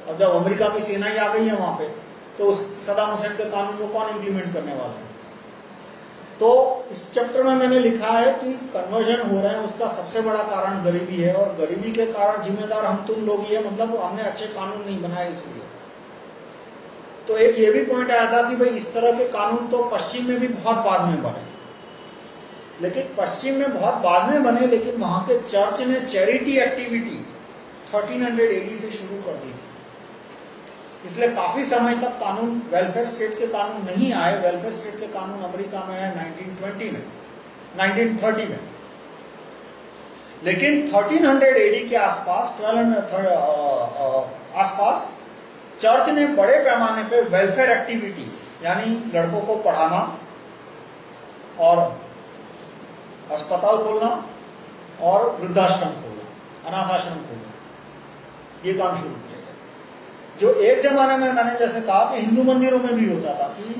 और जब अमेरिका की सेना ही आ गई है वहाँ पे तो उस सदाम हुसैन के कानून को कौन इम्प्लीमेंट करने वाला है? तो इस चैप्टर में मैंने लिखा है कि कन्वर्जन हो रहे हैं, उसका सबसे बड़ा कारण गरीबी है और गरीबी के कारण जिम्मेदार हम तुम लोग ही है मतलब हमने अच्छे कानून नहीं बनाए इसलिए। तो एक ये भी पॉइंट आया था कि भाई इस तरह के कानून तो पश्चिम में भी बहुत बाद में बने। लेकिन पश्चिम में बहुत बाद में बने, लेकिन वहाँ के चर्च ने चैरिटी एक्टिविटी 1300 एडी से शुरू कर दी इसलिए काफ़ी समय तक कानून वेलफेयर स्टेट के कानून नहीं आए। वेलफेयर स्टेट के कानून अमेरिका में है 1920 में 1930 में। लेकिन 1300 एडी के आसपास 1200 आसपास चर्च ने बड़े पैमाने पे वेलफेयर एक्टिविटी यानी लड़कों को पढ़ाना और अस्पताल खोलना और वृद्धाश्रम खोलना, अनाथाश्रम खोलना। ये काम शुरू किया गया। जो एक जमाने में मैंने जैसे कहा कि हिंदू मंदिरों में भी होता था कि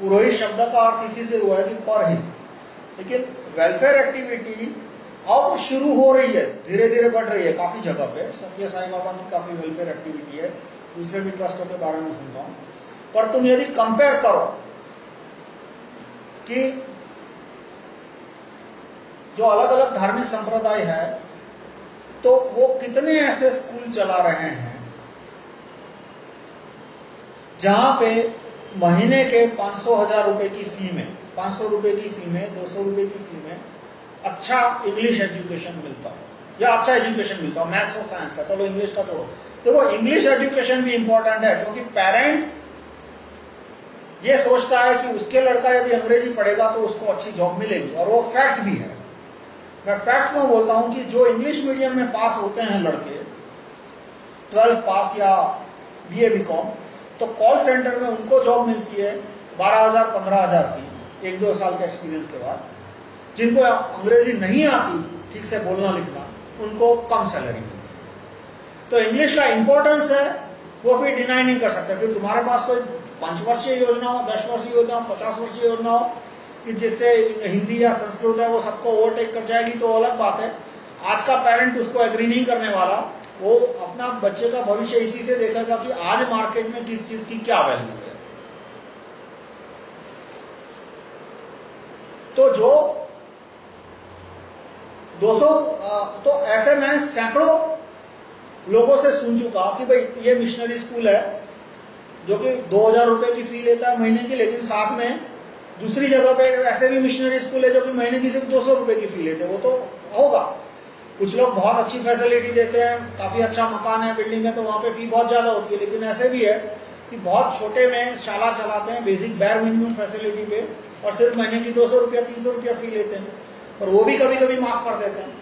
पुरोहित शब्द का अर्थ इसी से हुआ है कि पर हित लेकिन वेलफेयर एक्टिविटी अब शुरू हो रही है धीरे धीरे बढ़ रही है। काफ़ी जगह पे, सत्य साई बाबा की काफ़ी वेलफेयर एक्टिविटी है। दूसरे भी ट्रस्टों के बारे में सुनता हूँ। पर तुम यदि कंपेयर करो कि जो अलग अलग धार्मिक संप्रदाय है तो वो कितने ऐसे स्कूल चला रहे हैं, जहाँ पे महीने के पाँच सौ हज़ार रुपए की फ़ी में, पाँच सौ रुपए की फ़ी में, दो सौ रुपए की फ़ी में अच्छा इंग्लिश एजुकेशन मिलता हो, या अच्छा एजुकेशन मिलता हो मैथ्स और साइंस का चलो इंग्लिश का छोड़ो देखो इंग्लिश एजुकेशन भी इंपॉर्टेंट है, क्योंकि पेरेंट ये सोचता है कि उसके लड़का यदि अंग्रेज़ी पढ़ेगा तो उसको अच्छी जॉब मिलेगी, और वो फैक्ट भी है। मैं फैक्ट में बोलता हूँ कि जो इंग्लिश मीडियम में पास होते हैं लड़के ट्वेल्थ पास या बी बीए बीकॉम तो कॉल सेंटर में उनको जॉब मिलती है बारह हज़ार, पंद्रह हज़ार की, एक दो साल के एक्सपीरियंस के बाद। जिनको अंग्रेज़ी नहीं आती, ठीक से बोलना लिखना, उनको कम सैलरी मिलती तो इंग्लिश का इंपॉर्टेंस है, वो फिर डिनाई नहीं कर सकते फिर तुम्हारे पास कोई पाँच वर्षीय योजना हो, दस वर्षीय योजना हो, पचास वर्षीय योजना हो, कि जिससे हिंदी या संस्कृत है, वो सबको ओवरटेक कर जाएगी तो अलग बात है। आज का पेरेंट उसको एग्री नहीं करने वाला, वो अपना बच्चे का भविष्य इसी से देखेगा कि आज मार्केट में किस चीज़ की क्या वैल्यू है। तो जो 200 तो ऐसे में सैकड़ों लोगों से सुन चुका कि भाई ये मिशनरी स्कूल है, जो कि 2000 रुपए की फ़ी लेता है महीने की, लेकिन साथ में दूसरी जगह पे ऐसे भी मिशनरी स्कूल है जो कि महीने की सिर्फ़ 200 रुपए की फ़ी लेते हैं। वो तो होगा। कुछ लोग बहुत अच्छी फैसिलिटी देते हैं, काफ़ी अच्छा मकान है बिल्डिंग है तो वहाँ पे फ़ी बहुत ज़्यादा होती है। लेकिन ऐसे भी है कि बहुत छोटे में शाला चलाते हैं बेसिक बैर मिनिमम फैसिलिटी पे, और सिर्फ़ महीने की दो सौ रुपया, तीन सौ रुपया फ़ी लेते हैं। और वो भी कभी कभी माफ़ कर देते हैं।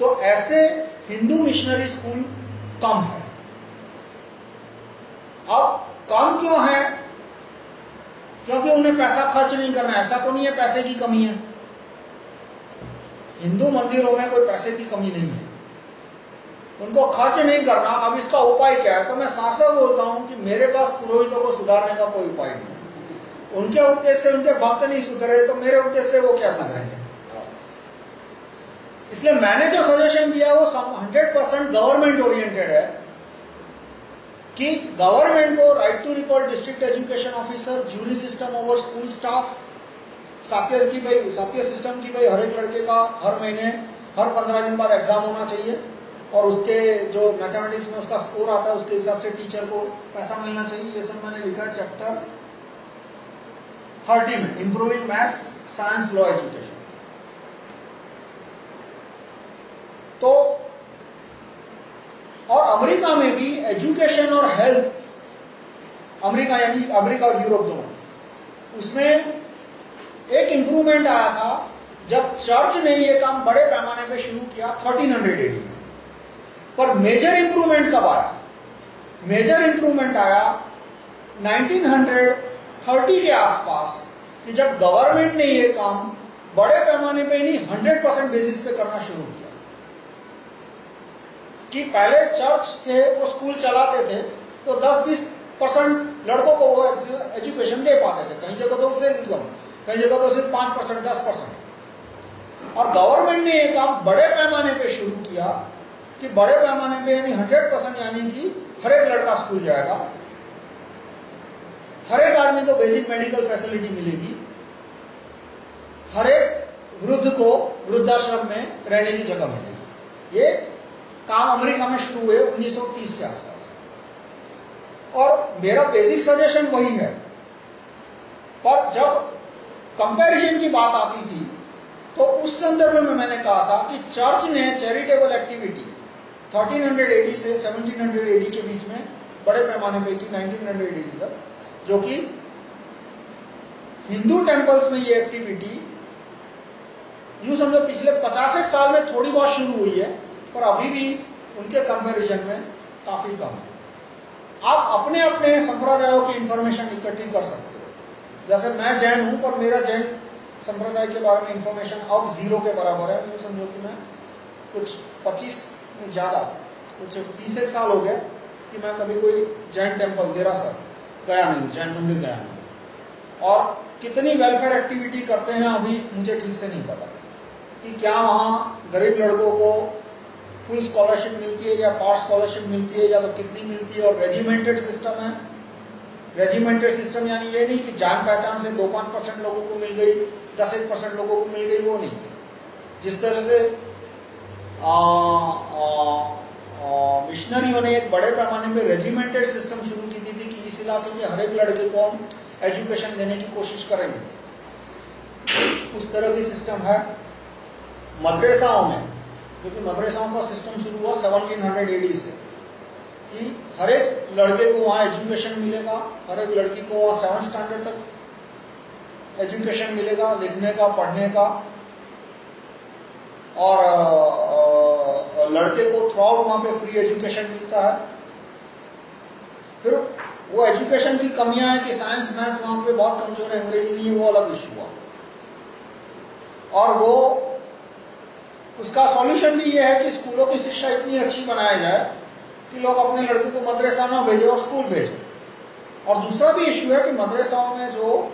तो ऐसे हिंदू मिशनरी स्कूल कम है। अब कम क्यों है? क्योंकि उन्हें पैसा खर्च नहीं करना, ऐसा तो नहीं है पैसे की कमी है। हिंदू मंदिरों में कोई पैसे की कमी नहीं है। उनको खर्च नहीं करना, अब इसका उपाय क्या है? तो मैं साफ़ साफ़ बोलता हूँ कि मेरे पास पुरोहितों को सुधारने का कोई उपाय नहीं उनके उद्देश्य से उनके भक्त नहीं सुधरे तो मेरे उद्देश्य से वो क्या सुधरेंगे? इसलिए मैंने जो सजेशन दिया, वो हंड्रेड परसेंट गवर्नमेंट ओरिएंटेड है कि गवर्नमेंट को right to record district education officer jury system over school staff सात्य की भाई सात्य सिस्टम की भाई हर एक लड़के का हर महीने, हर पंद्रह दिन बाद एग्ज़ाम होना चाहिए और उसके जो मैथमेटिक्स में उसका स्कोर आता है, उसके हिसाब से टीचर को पैसा मिलना चाहिए। ये सब मैंने लिखा है चैप्टर थर्टी में improving maths science law education तो और अमेरिका में भी एजुकेशन और हेल्थ, अमेरिका यानी अमेरिका और यूरोप दोनों, उसमें एक इंप्रूवमेंट आया था जब चर्च ने ये काम बड़े पैमाने पे शुरू किया 1300 एडी में। पर मेजर इंप्रूवमेंट कब आया? मेजर इंप्रूवमेंट आया 1930 के आसपास, कि जब गवर्नमेंट ने ये काम बड़े पैमाने पे नहीं 100 परसेंट बेसिस पे करना शुरू किया। कि पहले चर्च थे वो स्कूल चलाते थे तो 10-20 परसेंट लड़कों को वो एजुकेशन दे पाते थे। कहीं जगह तो उसे इनकम कहीं जगह तो सिर्फ़ पाँच परसेंट दस परसेंट और गवर्नमेंट ने ये काम बड़े पैमाने पे शुरू किया कि बड़े पैमाने पे यानी हंड्रेड परसेंट यानी कि हर एक लड़का स्कूल जाएगा। हर एक आदमी को बेसिक मेडिकल फैसिलिटी मिलेगी। हर एक वृद्ध को वृद्धाश्रम में रहने की जगह मिलेगी। ये काम अमेरिका में शुरू हुए 1930 के आसपास। और मेरा बेसिक सजेशन वही है। पर जब कंपैरिजन की बात आती थी तो उस संदर्भ में मैंने कहा था कि चर्च ने चैरिटेबल एक्टिविटी 1380 से 1780 के बीच में बड़े पैमाने पे की 1980 तक जो कि हिंदू टेम्पल्स में ये एक्टिविटी यूँ समझो पिछले 50 साल में थोड़ी बहुत शुरू हुई है। पर अभी भी उनके कंपैरिजन में काफ़ी कम है। आप अपने अपने संप्रदायों की इंफॉर्मेशन इकट्ठी कर सकते हो। जैसे मैं जैन हूँ, पर मेरा जैन संप्रदाय के बारे में इंफॉर्मेशन अब ज़ीरो के बराबर है। मुझे समझो कि मैं कुछ 25 ज़्यादा, कुछ तीस एक साल हो गए कि मैं कभी कोई जैन टेंपल देरासर गया नहीं जैन मंदिर गया नहीं और कितनी वेलफेयर एक्टिविटी करते हैं अभी मुझे ठीक से नहीं पता कि क्या वहाँ गरीब लड़कों को फुल स्कॉलरशिप मिलती है या पार्ट स्कॉलरशिप मिलती है या तो कितनी मिलती है और रेजिमेंटेड सिस्टम है। रेजिमेंटेड सिस्टम यानी ये नहीं कि जान पहचान से दो पाँच परसेंट लोगों को मिल गई, दस एक परसेंट लोगों को मिल गई, वो नहीं। जिस तरह से मिशनरियों ने एक बड़े पैमाने में रेजिमेंटेड सिस्टम शुरू की थी कि इस इलाके के हर एक लड़के को हम एजुकेशन देने की कोशिश करेंगे। उस तरह की सिस्टम है। मदरसाओं में क्योंकि मदरसाओं का सिस्टम शुरू हुआ सेवनटीन हंड्रेड एडी से। कि हर एक लड़के को वहाँ एजुकेशन मिलेगा, हर एक लड़की को वहाँ सेवन स्टैंडर्ड तक एजुकेशन मिलेगा, लिखने का, पढ़ने का। और लड़के को थ्रू वहाँ पे फ्री एजुकेशन मिलता है। फिर वो एजुकेशन की कमियाँ है कि साइंस मैथ्स वहाँ पे बहुत कमज़ोर है, अंग्रेज़ी नहीं वो अलग इशू हुआ। और वो उसका सॉल्यूशन भी ये है कि स्कूलों की शिक्षा इतनी अच्छी बनाई जाए कि लोग अपने लड़के को मदरसा ना भेजे और स्कूल भेजे। और दूसरा भी इश्यू है कि मदरसाओं में जो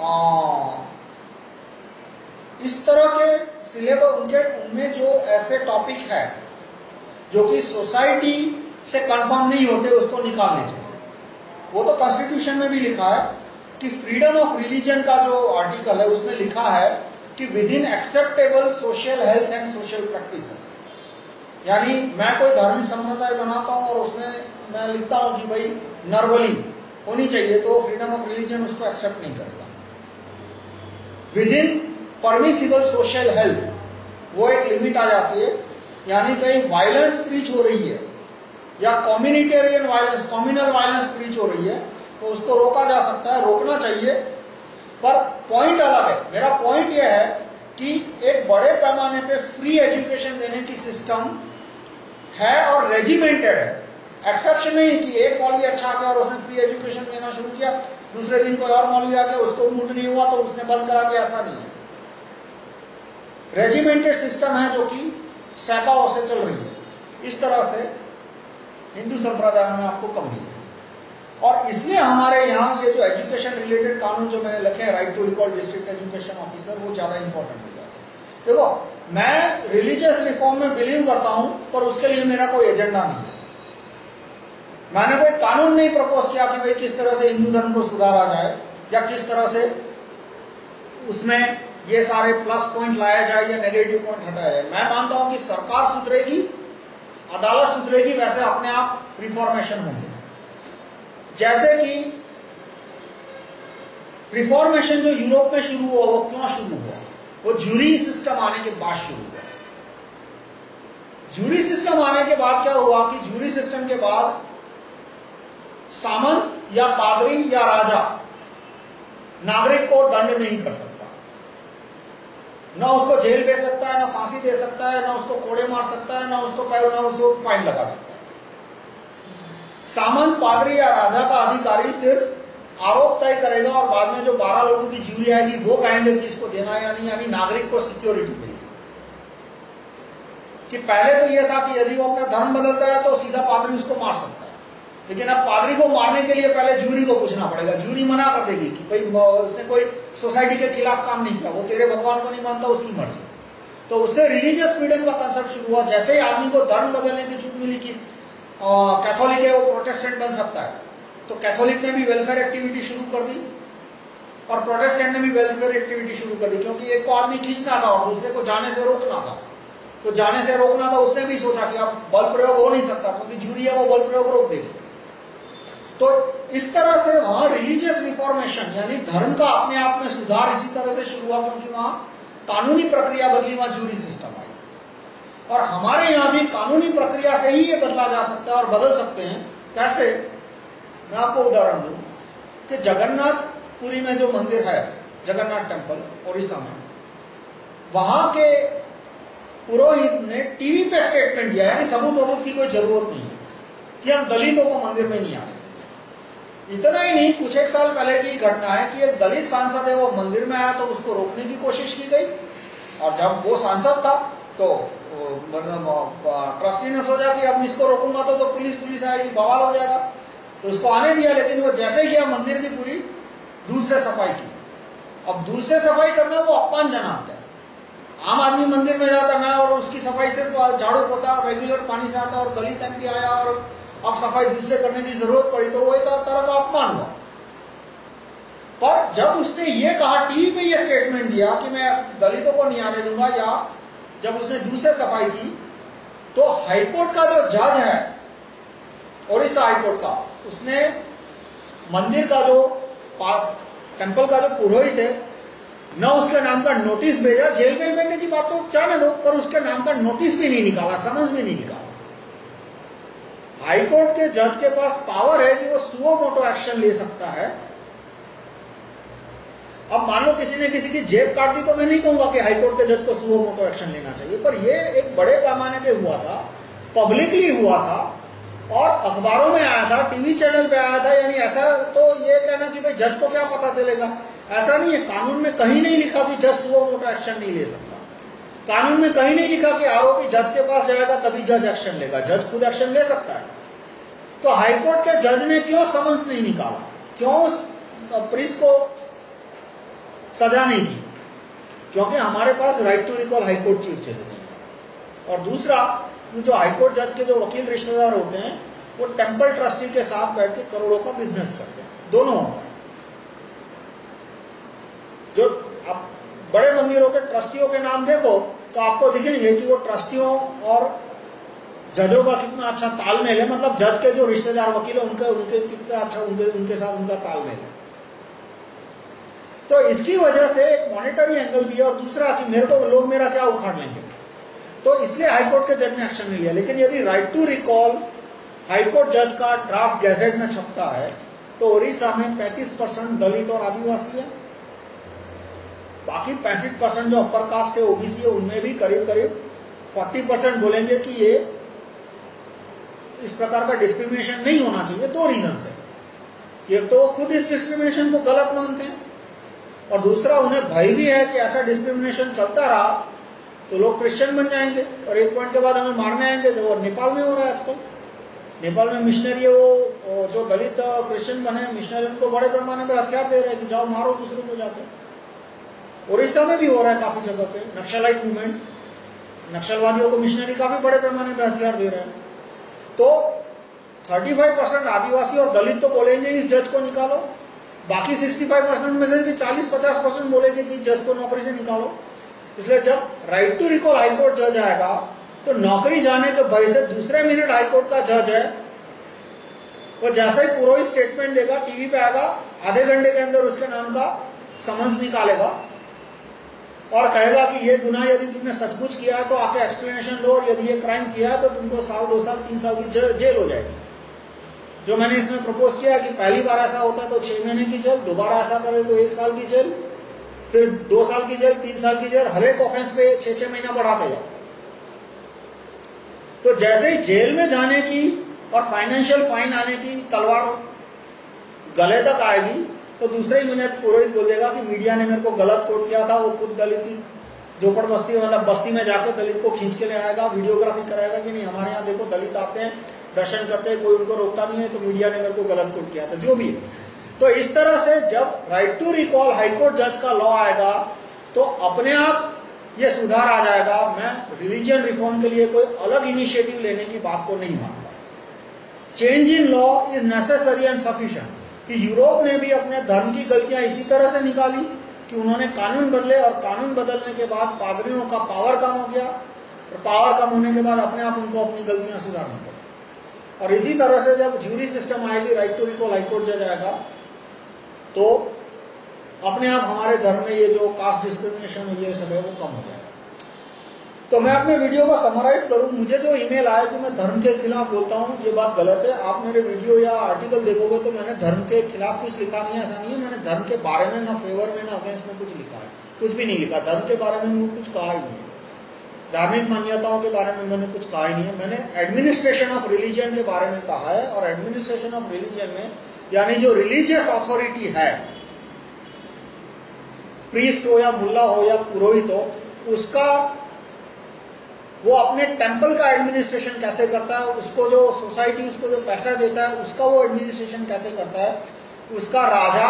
आ, इस तरह के सिलेबस उनके उनमें जो ऐसे टॉपिक है जो कि सोसाइटी से कंफर्म नहीं होते उसको निकालने चाहिए वो तो कॉन्स्टिट्यूशन में भी लिखा है कि फ्रीडम ऑफ़ रिलीजन का जो आर्टिकल है उसमें लिखा है कि within acceptable social health and social यानी मैं कोई धार्मिक संप्रदाय बनाता हूँ और उसमें मैं लिखता हूँ कि भाई नर्वली होनी चाहिए तो फ्रीडम ऑफ़ रिलीजन उसको एक्सेप्ट नहीं करेगा within permissible social health वो एक लिमिट आ जाती है। यानी कहीं वायलेंस प्रीच हो रही है या communitarian violence communal violence preach हो रही है तो उसको रोका जा सकता है, रोकना चाहिए पर पॉइंट अलग है। मेरा पॉइंट यह है कि एक बड़े पैमाने पे फ्री एजुकेशन देने की सिस्टम है और रेजिमेंटेड है। एक्सेप्शन नहीं कि एक मौलवी अच्छा आ गया और उसने फ्री एजुकेशन देना शुरू किया, दूसरे दिन कोई और मौलवी आ गया, उसको मूड नहीं हुआ तो उसने बंद करा दिया, ऐसा नहीं है। रेजिमेंटेड सिस्टम है जो कि सैकड़ों से चल रही है। इस तरह से हिंदू संप्रदाय में आपको कम मिलेगी और इसलिए हमारे यहाँ ये जो एजुकेशन रिलेटेड कानून जो मैंने लिखे हैं right to recall district education officer वो ज़्यादा इंपॉर्टेंट हो जाता है। देखो, मैं रिलीजियस रिफॉर्म में बिलीव करता हूँ, पर उसके लिए मेरा कोई एजेंडा नहीं है। मैंने कोई कानून नहीं प्रपोज किया कि भाई किस तरह से हिंदू धर्म को सुधारा जाए, या किस तरह से उसमें ये सारे प्लस पॉइंट लाया जाए, या नेगेटिव पॉइंट हटाया जाए। मैं मानता हूँ कि सरकार सुधरेगी, अदालत सुधरेगी, वैसे अपने आप रिफॉर्मेशन होंगे। जैसे कि रिफॉर्मेशन जो यूरोप में शुरू हुआ, वो क्यों शुरू हुआ? वो जूरी सिस्टम आने के बाद शुरू हुआ। जूरी सिस्टम आने के बाद क्या हुआ कि जूरी सिस्टम के बाद सामंत या पादरी या राजा नागरिक को दंड नहीं कर सकता। न उसको जेल दे सकता है, न फांसी दे सकता है, न उसको कोड़े मार सकता है, न उसको न उसको फाइन लगा सकता सामंत पादरी या राजा का अधिकारी सिर्फ़ आरोप तय करेगा और बाद में जो बारह लोगों की ज्यूरी आएगी, वो कहेंगे कि इसको देना या नहीं, यानी नागरिक को सिक्योरिटी मिलेगी कि पहले तो यह था कि यदि वो अपना धर्म बदलता है तो सीधा पादरी उसको मार सकता है। लेकिन अब पादरी को मारने के लिए पहले जूरी को पूछना पड़ेगा। जूरी मना कर देगी कि भाई उसने कोई सोसाइटी के खिलाफ काम नहीं किया, वो तेरे भगवान को नहीं मानता, उसकी मर्ज़ी। तो उससे रिलीजियस फ्रीडम का कंसेप्ट शुरू हुआ। जैसे ही आदमी को धर्म बदलने की छूट मिली कि कैथोलिक है, वो प्रोटेस्टेंट बन सकता है। तो कैथोलिक ने भी वेलफेयर एक्टिविटी शुरू कर दी और प्रोटेस्टेंट ने भी वेलफेयर एक्टिविटी शुरू कर दी, क्योंकि एक को आदमी खींचना था और दूसरे को जाने से रोकना था। तो जाने से रोकना था, उसने भी सोचा कि अब बल प्रयोग हो नहीं सकता, क्योंकि जूरी है वो बल प्रयोग रोक देगी तो इस तरह से वहाँ रिलीजियस रिफॉर्मेशन यानी धर्म का अपने आप में सुधार इसी तरह से शुरू हुआ, क्योंकि वहाँ कानूनी प्रक्रिया बदली, वहाँ जूरी सिस्टम और हमारे यहाँ भी कानूनी प्रक्रिया से ही ये बदला जा सकता है और बदल सकते हैं। कैसे? मैं आपको उदाहरण दू कि जगन्नाथपुरी में जो मंदिर है, जगन्नाथ टेंपल ओडिशा में, वहाँ के पुरोहित ने टीवी पे स्टेटमेंट दिया यानी सबूत वबूत की कोई ज़रूरत नहीं है, कि हम दलितों को मंदिर में नहीं आए इतना ही नहीं, कुछ एक साल पहले की घटना है कि एक दलित सांसद है, वो मंदिर में आया तो उसको रोकने की कोशिश की गई। और जब वो सांसद था तो ट्रस्टी ने सोचा कि अब इसको रोकूँगा तो, तो पुलिस पुलिस आएगी बवाल हो जाएगा। तो उसको आने दिया लेकिन वो जैसे ही मंदिर की पूरी दूर से सफ़ाई की। अब दूर से सफ़ाई करना वो अपमान जनाते हैं। आम आदमी मंदिर में जाता मैं और उसकी सफ़ाई सिर्फ़ झाड़ू पोता रेगुलर पानी से आता और दलित एमपी आया और अब सफ़ाई दूर से करने की ज़रूरत पड़ी तो वो एक तरह का अपमान हुआ। पर जब उसने ये कहा टीवी पे ये स्टेटमेंट दिया कि मैं दलितों को नहीं आने दूँगा या जब उसने दूसरे सफ़ाई की तो हाईकोर्ट का जो जज है ओडिशा हाईकोर्ट का, उसने मंदिर का जो टेंपल का जो पुरोहित है, न उसके नाम का नोटिस भेजा, जेल में भेजने की बात तो चाहे लोग, पर उसके नाम का नोटिस भी नहीं निकाला, समझ भी नहीं निकाला। हाईकोर्ट के जज के पास पावर है कि वो सुओ मोटो एक्शन ले सकता है अब मान लो किसी ने किसी की जेब काट दी तो मैं नहीं कहूँगा कि हाईकोर्ट के जज को सुबह मोटो एक्शन लेना चाहिए, पर यह एक बड़े पैमाने पे हुआ था, पब्लिकली हुआ था, और अखबारों में आया था, टीवी चैनल पे आया था, यानी ऐसा तो ये कहना कि भाई जज को क्या पता चलेगा। ऐसा नहीं है, कानून में कहीं नहीं लिखा कि जज सुबह मोटो एक्शन नहीं ले सकता। कानून में कहीं नहीं लिखा कि आरोपी जज के पास जाएगा, तभी जज एक्शन लेगा। जज खुद एक्शन ले सकता है। तो हाईकोर्ट के जज ने क्यों समन्स नहीं निकाला? क्यों प्रिस को सजा नहीं की क्योंकि हमारे पास right to recall high court chief जज नहीं है। और दूसरा जो हाईकोर्ट जज के जो वकील रिश्तेदार होते हैं, वो टेंपल ट्रस्टी के साथ बैठ के करोड़ों का बिज़नेस करते हैं। दोनों होता है। जो आप बड़े मंदिरों के ट्रस्टियों के नाम देखो तो आपको दिखेंगे कि वो ट्रस्टियों और जजों का कितना अच्छा तालमेल है। मतलब जज के जो रिश्तेदार, वकील है, उनके उनके कितना अच्छा उनके उनके साथ उनका तालमेल है। तो इसकी वजह से एक मॉनिटरी एंगल भी है और दूसरा कि मेरे को लोग मेरा क्या उखाड़ लेंगे? तो इसलिए हाईकोर्ट के जज ने एक्शन नहीं लिया। लेकिन यदि राइट टू रिकॉल हाईकोर्ट जज का ड्राफ्ट गैजेट में छपता है तो ओडिशा में 35 परसेंट दलित और आदिवासी है। बाकी पैंसठ परसेंट जो अपर कास्ट है ओबीसी है, उनमें भी करीब करीब 40 परसेंट बोलेंगे कि ये इस प्रकार का डिस्क्रिमिनेशन नहीं होना चाहिए। दो रीजन से ये तो खुद इस डिस्क्रिमिनेशन को गलत मानते हैं। और दूसरा, उन्हें भय भी है कि ऐसा डिस्क्रिमिनेशन चलता रहा तो लोग क्रिश्चियन बन जाएँगे। और एक पॉइंट के बाद हमें मारने आएँगे जो नेपाल में हो रहा है आजकल। नेपाल में मिशनरी वो जो दलित क्रिश्चियन बने मिशनरी उनको बड़े पैमाने पर हथियार दे रहे हैं कि जाओ मारो दूसरे को जाकर उड़ीसा में भी हो रहा है काफ़ी जगह पे, नक्सलाइट मूवमेंट नक्सलवादियों को मिशनरी काफ़ी बड़े पैमाने पर हथियार दे रहे हैं। तो 35 परसेंट आदिवासी और दलित तो बोलेंगे इस जज को निकालो। बाकी 65 परसेंट में से भी 40-50 परसेंट बोलेंगे कि जज को नौकरी से निकालो। इसलिए जब राइट टू रिकॉल हाईकोर्ट जज आएगा तो नौकरी जाने के भय से दूसरे मिनट हाईकोर्ट का जज है, वो जैसा ही पूरा स्टेटमेंट देगा टीवी पे आएगा, आधे घंटे के अंदर उसके नाम का समन्स निकालेगा और कहेगा कि ये गुना यदि तुमने सचमुच किया है तो आके एक्सप्लेनेशन दो, और यदि ये क्राइम किया है तो तुमको साल, दो साल, तीन साल की जेल हो जाएगी। जो मैंने इसमें प्रपोज किया कि पहली बार ऐसा होता तो छह महीने की जेल, दोबारा ऐसा करे तो एक साल की जेल, फिर दो साल की जेल, तीन साल की जेल, हर एक ऑफेंस पे छह छह महीना बढ़ाते जाओ। तो जैसे ही जेल में जाने की और फाइनेंशियल फाइन आने की तलवार गले तक आएगी तो दूसरे ही मिनट पुरोहित बोल देगा कि मीडिया ने मेरे को गलत कोट किया था, वो खुद दलित झोपड़ बस्ती मतलब बस्ती में जाकर दलित को खींच के ले आएगा, वीडियोग्राफी कराएगा कि नहीं, हमारे यहाँ देखो दलित आते हैं दर्शन करते कोई उनको रोकता नहीं है तो मीडिया ने मेरे को गलत कोट किया था, जो भी तो इस तरह से जब राइट टू रिकॉल हाईकोर्ट जज का लॉ आएगा तो अपने आप ये सुधार आ जाएगा। मैं रिलीजियन रिफॉर्म के लिए कोई अलग इनिशिएटिव लेने की बात को नहीं मानता। Change in law is necessary and sufficient कि यूरोप ने भी अपने धर्म की गलतियाँ इसी तरह से निकाली कि उन्होंने कानून बदले और कानून बदलने के बाद पादरियों का पावर कम हो गया और पावर कम होने के बाद अपने आप उनको अपनी गलतियाँ सुधारनी और इसी तरह से जब ज्यूरी सिस्टम आएगी right to recall high court जज आएगा तो अपने आप हमारे धर्म में ये जो कास्ट डिस्क्रिमिनेशन ये सब है, वो कम हो जाएगा। तो मैं अपने वीडियो को समराइज करूँ। मुझे जो ईमेल आया कि मैं धर्म के खिलाफ बोलता हूँ, ये बात गलत है। आप मेरे वीडियो या आर्टिकल देखोगे तो मैंने धर्म के खिलाफ कुछ लिखा नहीं है, ऐसा नहीं है। मैंने धर्म के बारे में ना फेवर में, ना अगेंस्ट में कुछ लिखा है। कुछ भी नहीं लिखा। धर्म के बारे में कुछ कहा ही नहीं। धार्मिक मान्यताओं के बारे में मैंने कुछ कहा ही नहीं है। मैंने एडमिनिस्ट्रेशन ऑफ़ रिलीजन के बारे में कहा है और एडमिनिस्ट्रेशन ऑफ़ रिलीजन में यानी जो रिलीजियस अथॉरिटी है प्रीस्ट हो या मुल्ला हो या पुरोहित हो, उसका वो अपने टेंपल का एडमिनिस्ट्रेशन कैसे करता है, उसको जो सोसाइटी उसको जो पैसा देता है, उसका वो एडमिनिस्ट्रेशन कैसे करता है, उसका राजा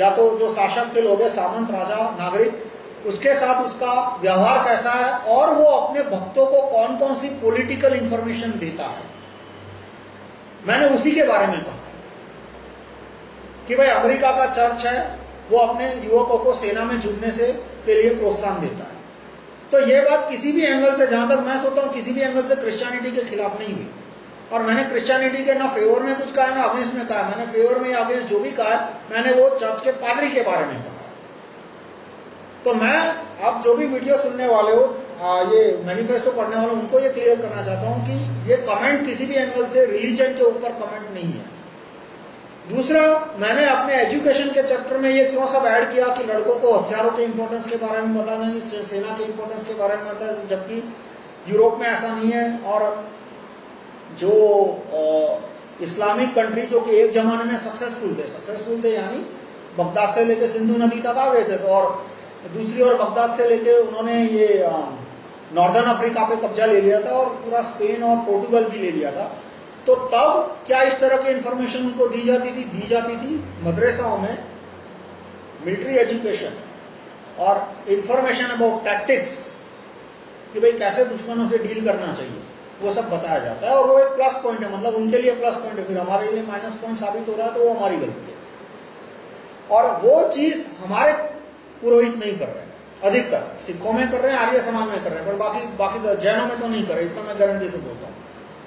या तो जो शासक के लोग हैं, सामंत राजा, नागरिक उसके साथ उसका व्यवहार कैसा है और वो अपने भक्तों को कौन कौन सी पॉलिटिकल इंफॉर्मेशन देता है। मैंने उसी के बारे में कहा कि भाई अमेरिका का चर्च है, वो अपने युवकों को सेना में जुड़ने से के लिए प्रोत्साहन देता है। तो ये बात किसी भी एंगल से, जहाँ तक मैं सोचता हूँ, किसी भी एंगल से क्रिश्चियनिटी के खिलाफ नहीं हुई। और मैंने क्रिश्चियनिटी के ना फेवर में कुछ कहा, ना अगेंस्ट में कहा। मैंने फेवर में अगेंस्ट जो भी कहा, मैंने वो चर्च के पादरी के बारे में कहा। तो मैं आप जो भी वीडियो सुनने वाले हो आ, ये मैनिफेस्टो पढ़ने वाले उनको ये क्लियर करना चाहता हूँ कि ये कमेंट किसी भी एंगल से रिलीजन के ऊपर कमेंट नहीं है। दूसरा मैंने अपने एजुकेशन के चैप्टर में ये क्यों सब ऐड किया कि लड़कों को हथियारों के इंपॉर्टेंस के बारे में बताना है सेना के इंपॉर्टेंस के बारे में बताया जबकि यूरोप में ऐसा नहीं है। और जो इस्लामिक कंट्री जो कि एक जमाने में सक्सेसफुल थे सक्सेसफुल थे यानी बगदाद से लेकर सिंधु नदी तक आ गए थे। और दूसरी ओर बगदाद से लेकर उन्होंने ये नॉर्दर्न अफ्रीका पे कब्जा ले लिया था और पूरा स्पेन और पोर्टुगल भी ले लिया था। तो तब क्या इस तरह की इंफॉर्मेशन उनको दी जाती थी? दी जाती थी मदरसाओं में मिलिट्री एजुकेशन और इंफॉर्मेशन अबाउट टैक्टिक्स कि भाई कैसे दुश्मनों से डील करना चाहिए। वो सब बताया जाता है और वो एक प्लस पॉइंट है मतलब उनके लिए प्लस पॉइंट है। फिर हमारे लिए माइनस पॉइंट साबित हो रहा है तो वो हमारी गलती है। और वो चीज़ हमारे पुरोहित नहीं कर रहे अधिकतर, सिखों में कर रहे हैं, आर्य समाज में कर रहे हैं, पर बाकी बाकी तो जैनों में तो नहीं कर रहे, इतना मैं गारंटी से बोलता हूँ।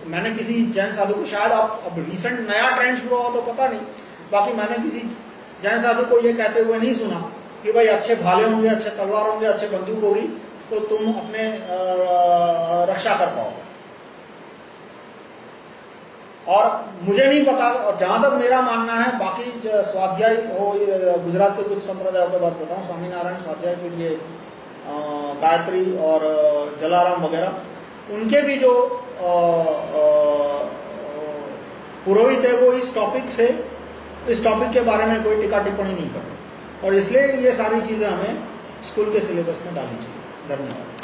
मैंने किसी जैन साधु को, शायद आप अब रिसेंट नया ट्रेंड शुरू हुआ तो पता नहीं, बाकी मैंने किसी जैन साधु को ये कहते हुए नहीं सुना कि भाई अच्छे भाले होंगे, अच्छे तलवार होंगे, अच्छे बंदूक होगी तो तुम अपने रक्षा कर पाओगे। और मुझे नहीं पता, और जहाँ तक मेरा मानना है, बाकी स्वाध्याय हो गुजरात के कुछ संप्रदायों के बात बताऊँ, स्वामीनारायण स्वाध्याय के लिए गायत्री और जलाराम वगैरह, उनके भी जो पुरोहित है, वो इस टॉपिक से, इस टॉपिक के बारे में कोई टिका टिप्पणी नहीं करते। और इसलिए ये सारी चीज़ें हमें स्कूल के सिलेबस में डालनी चाहिए। धन्यवाद।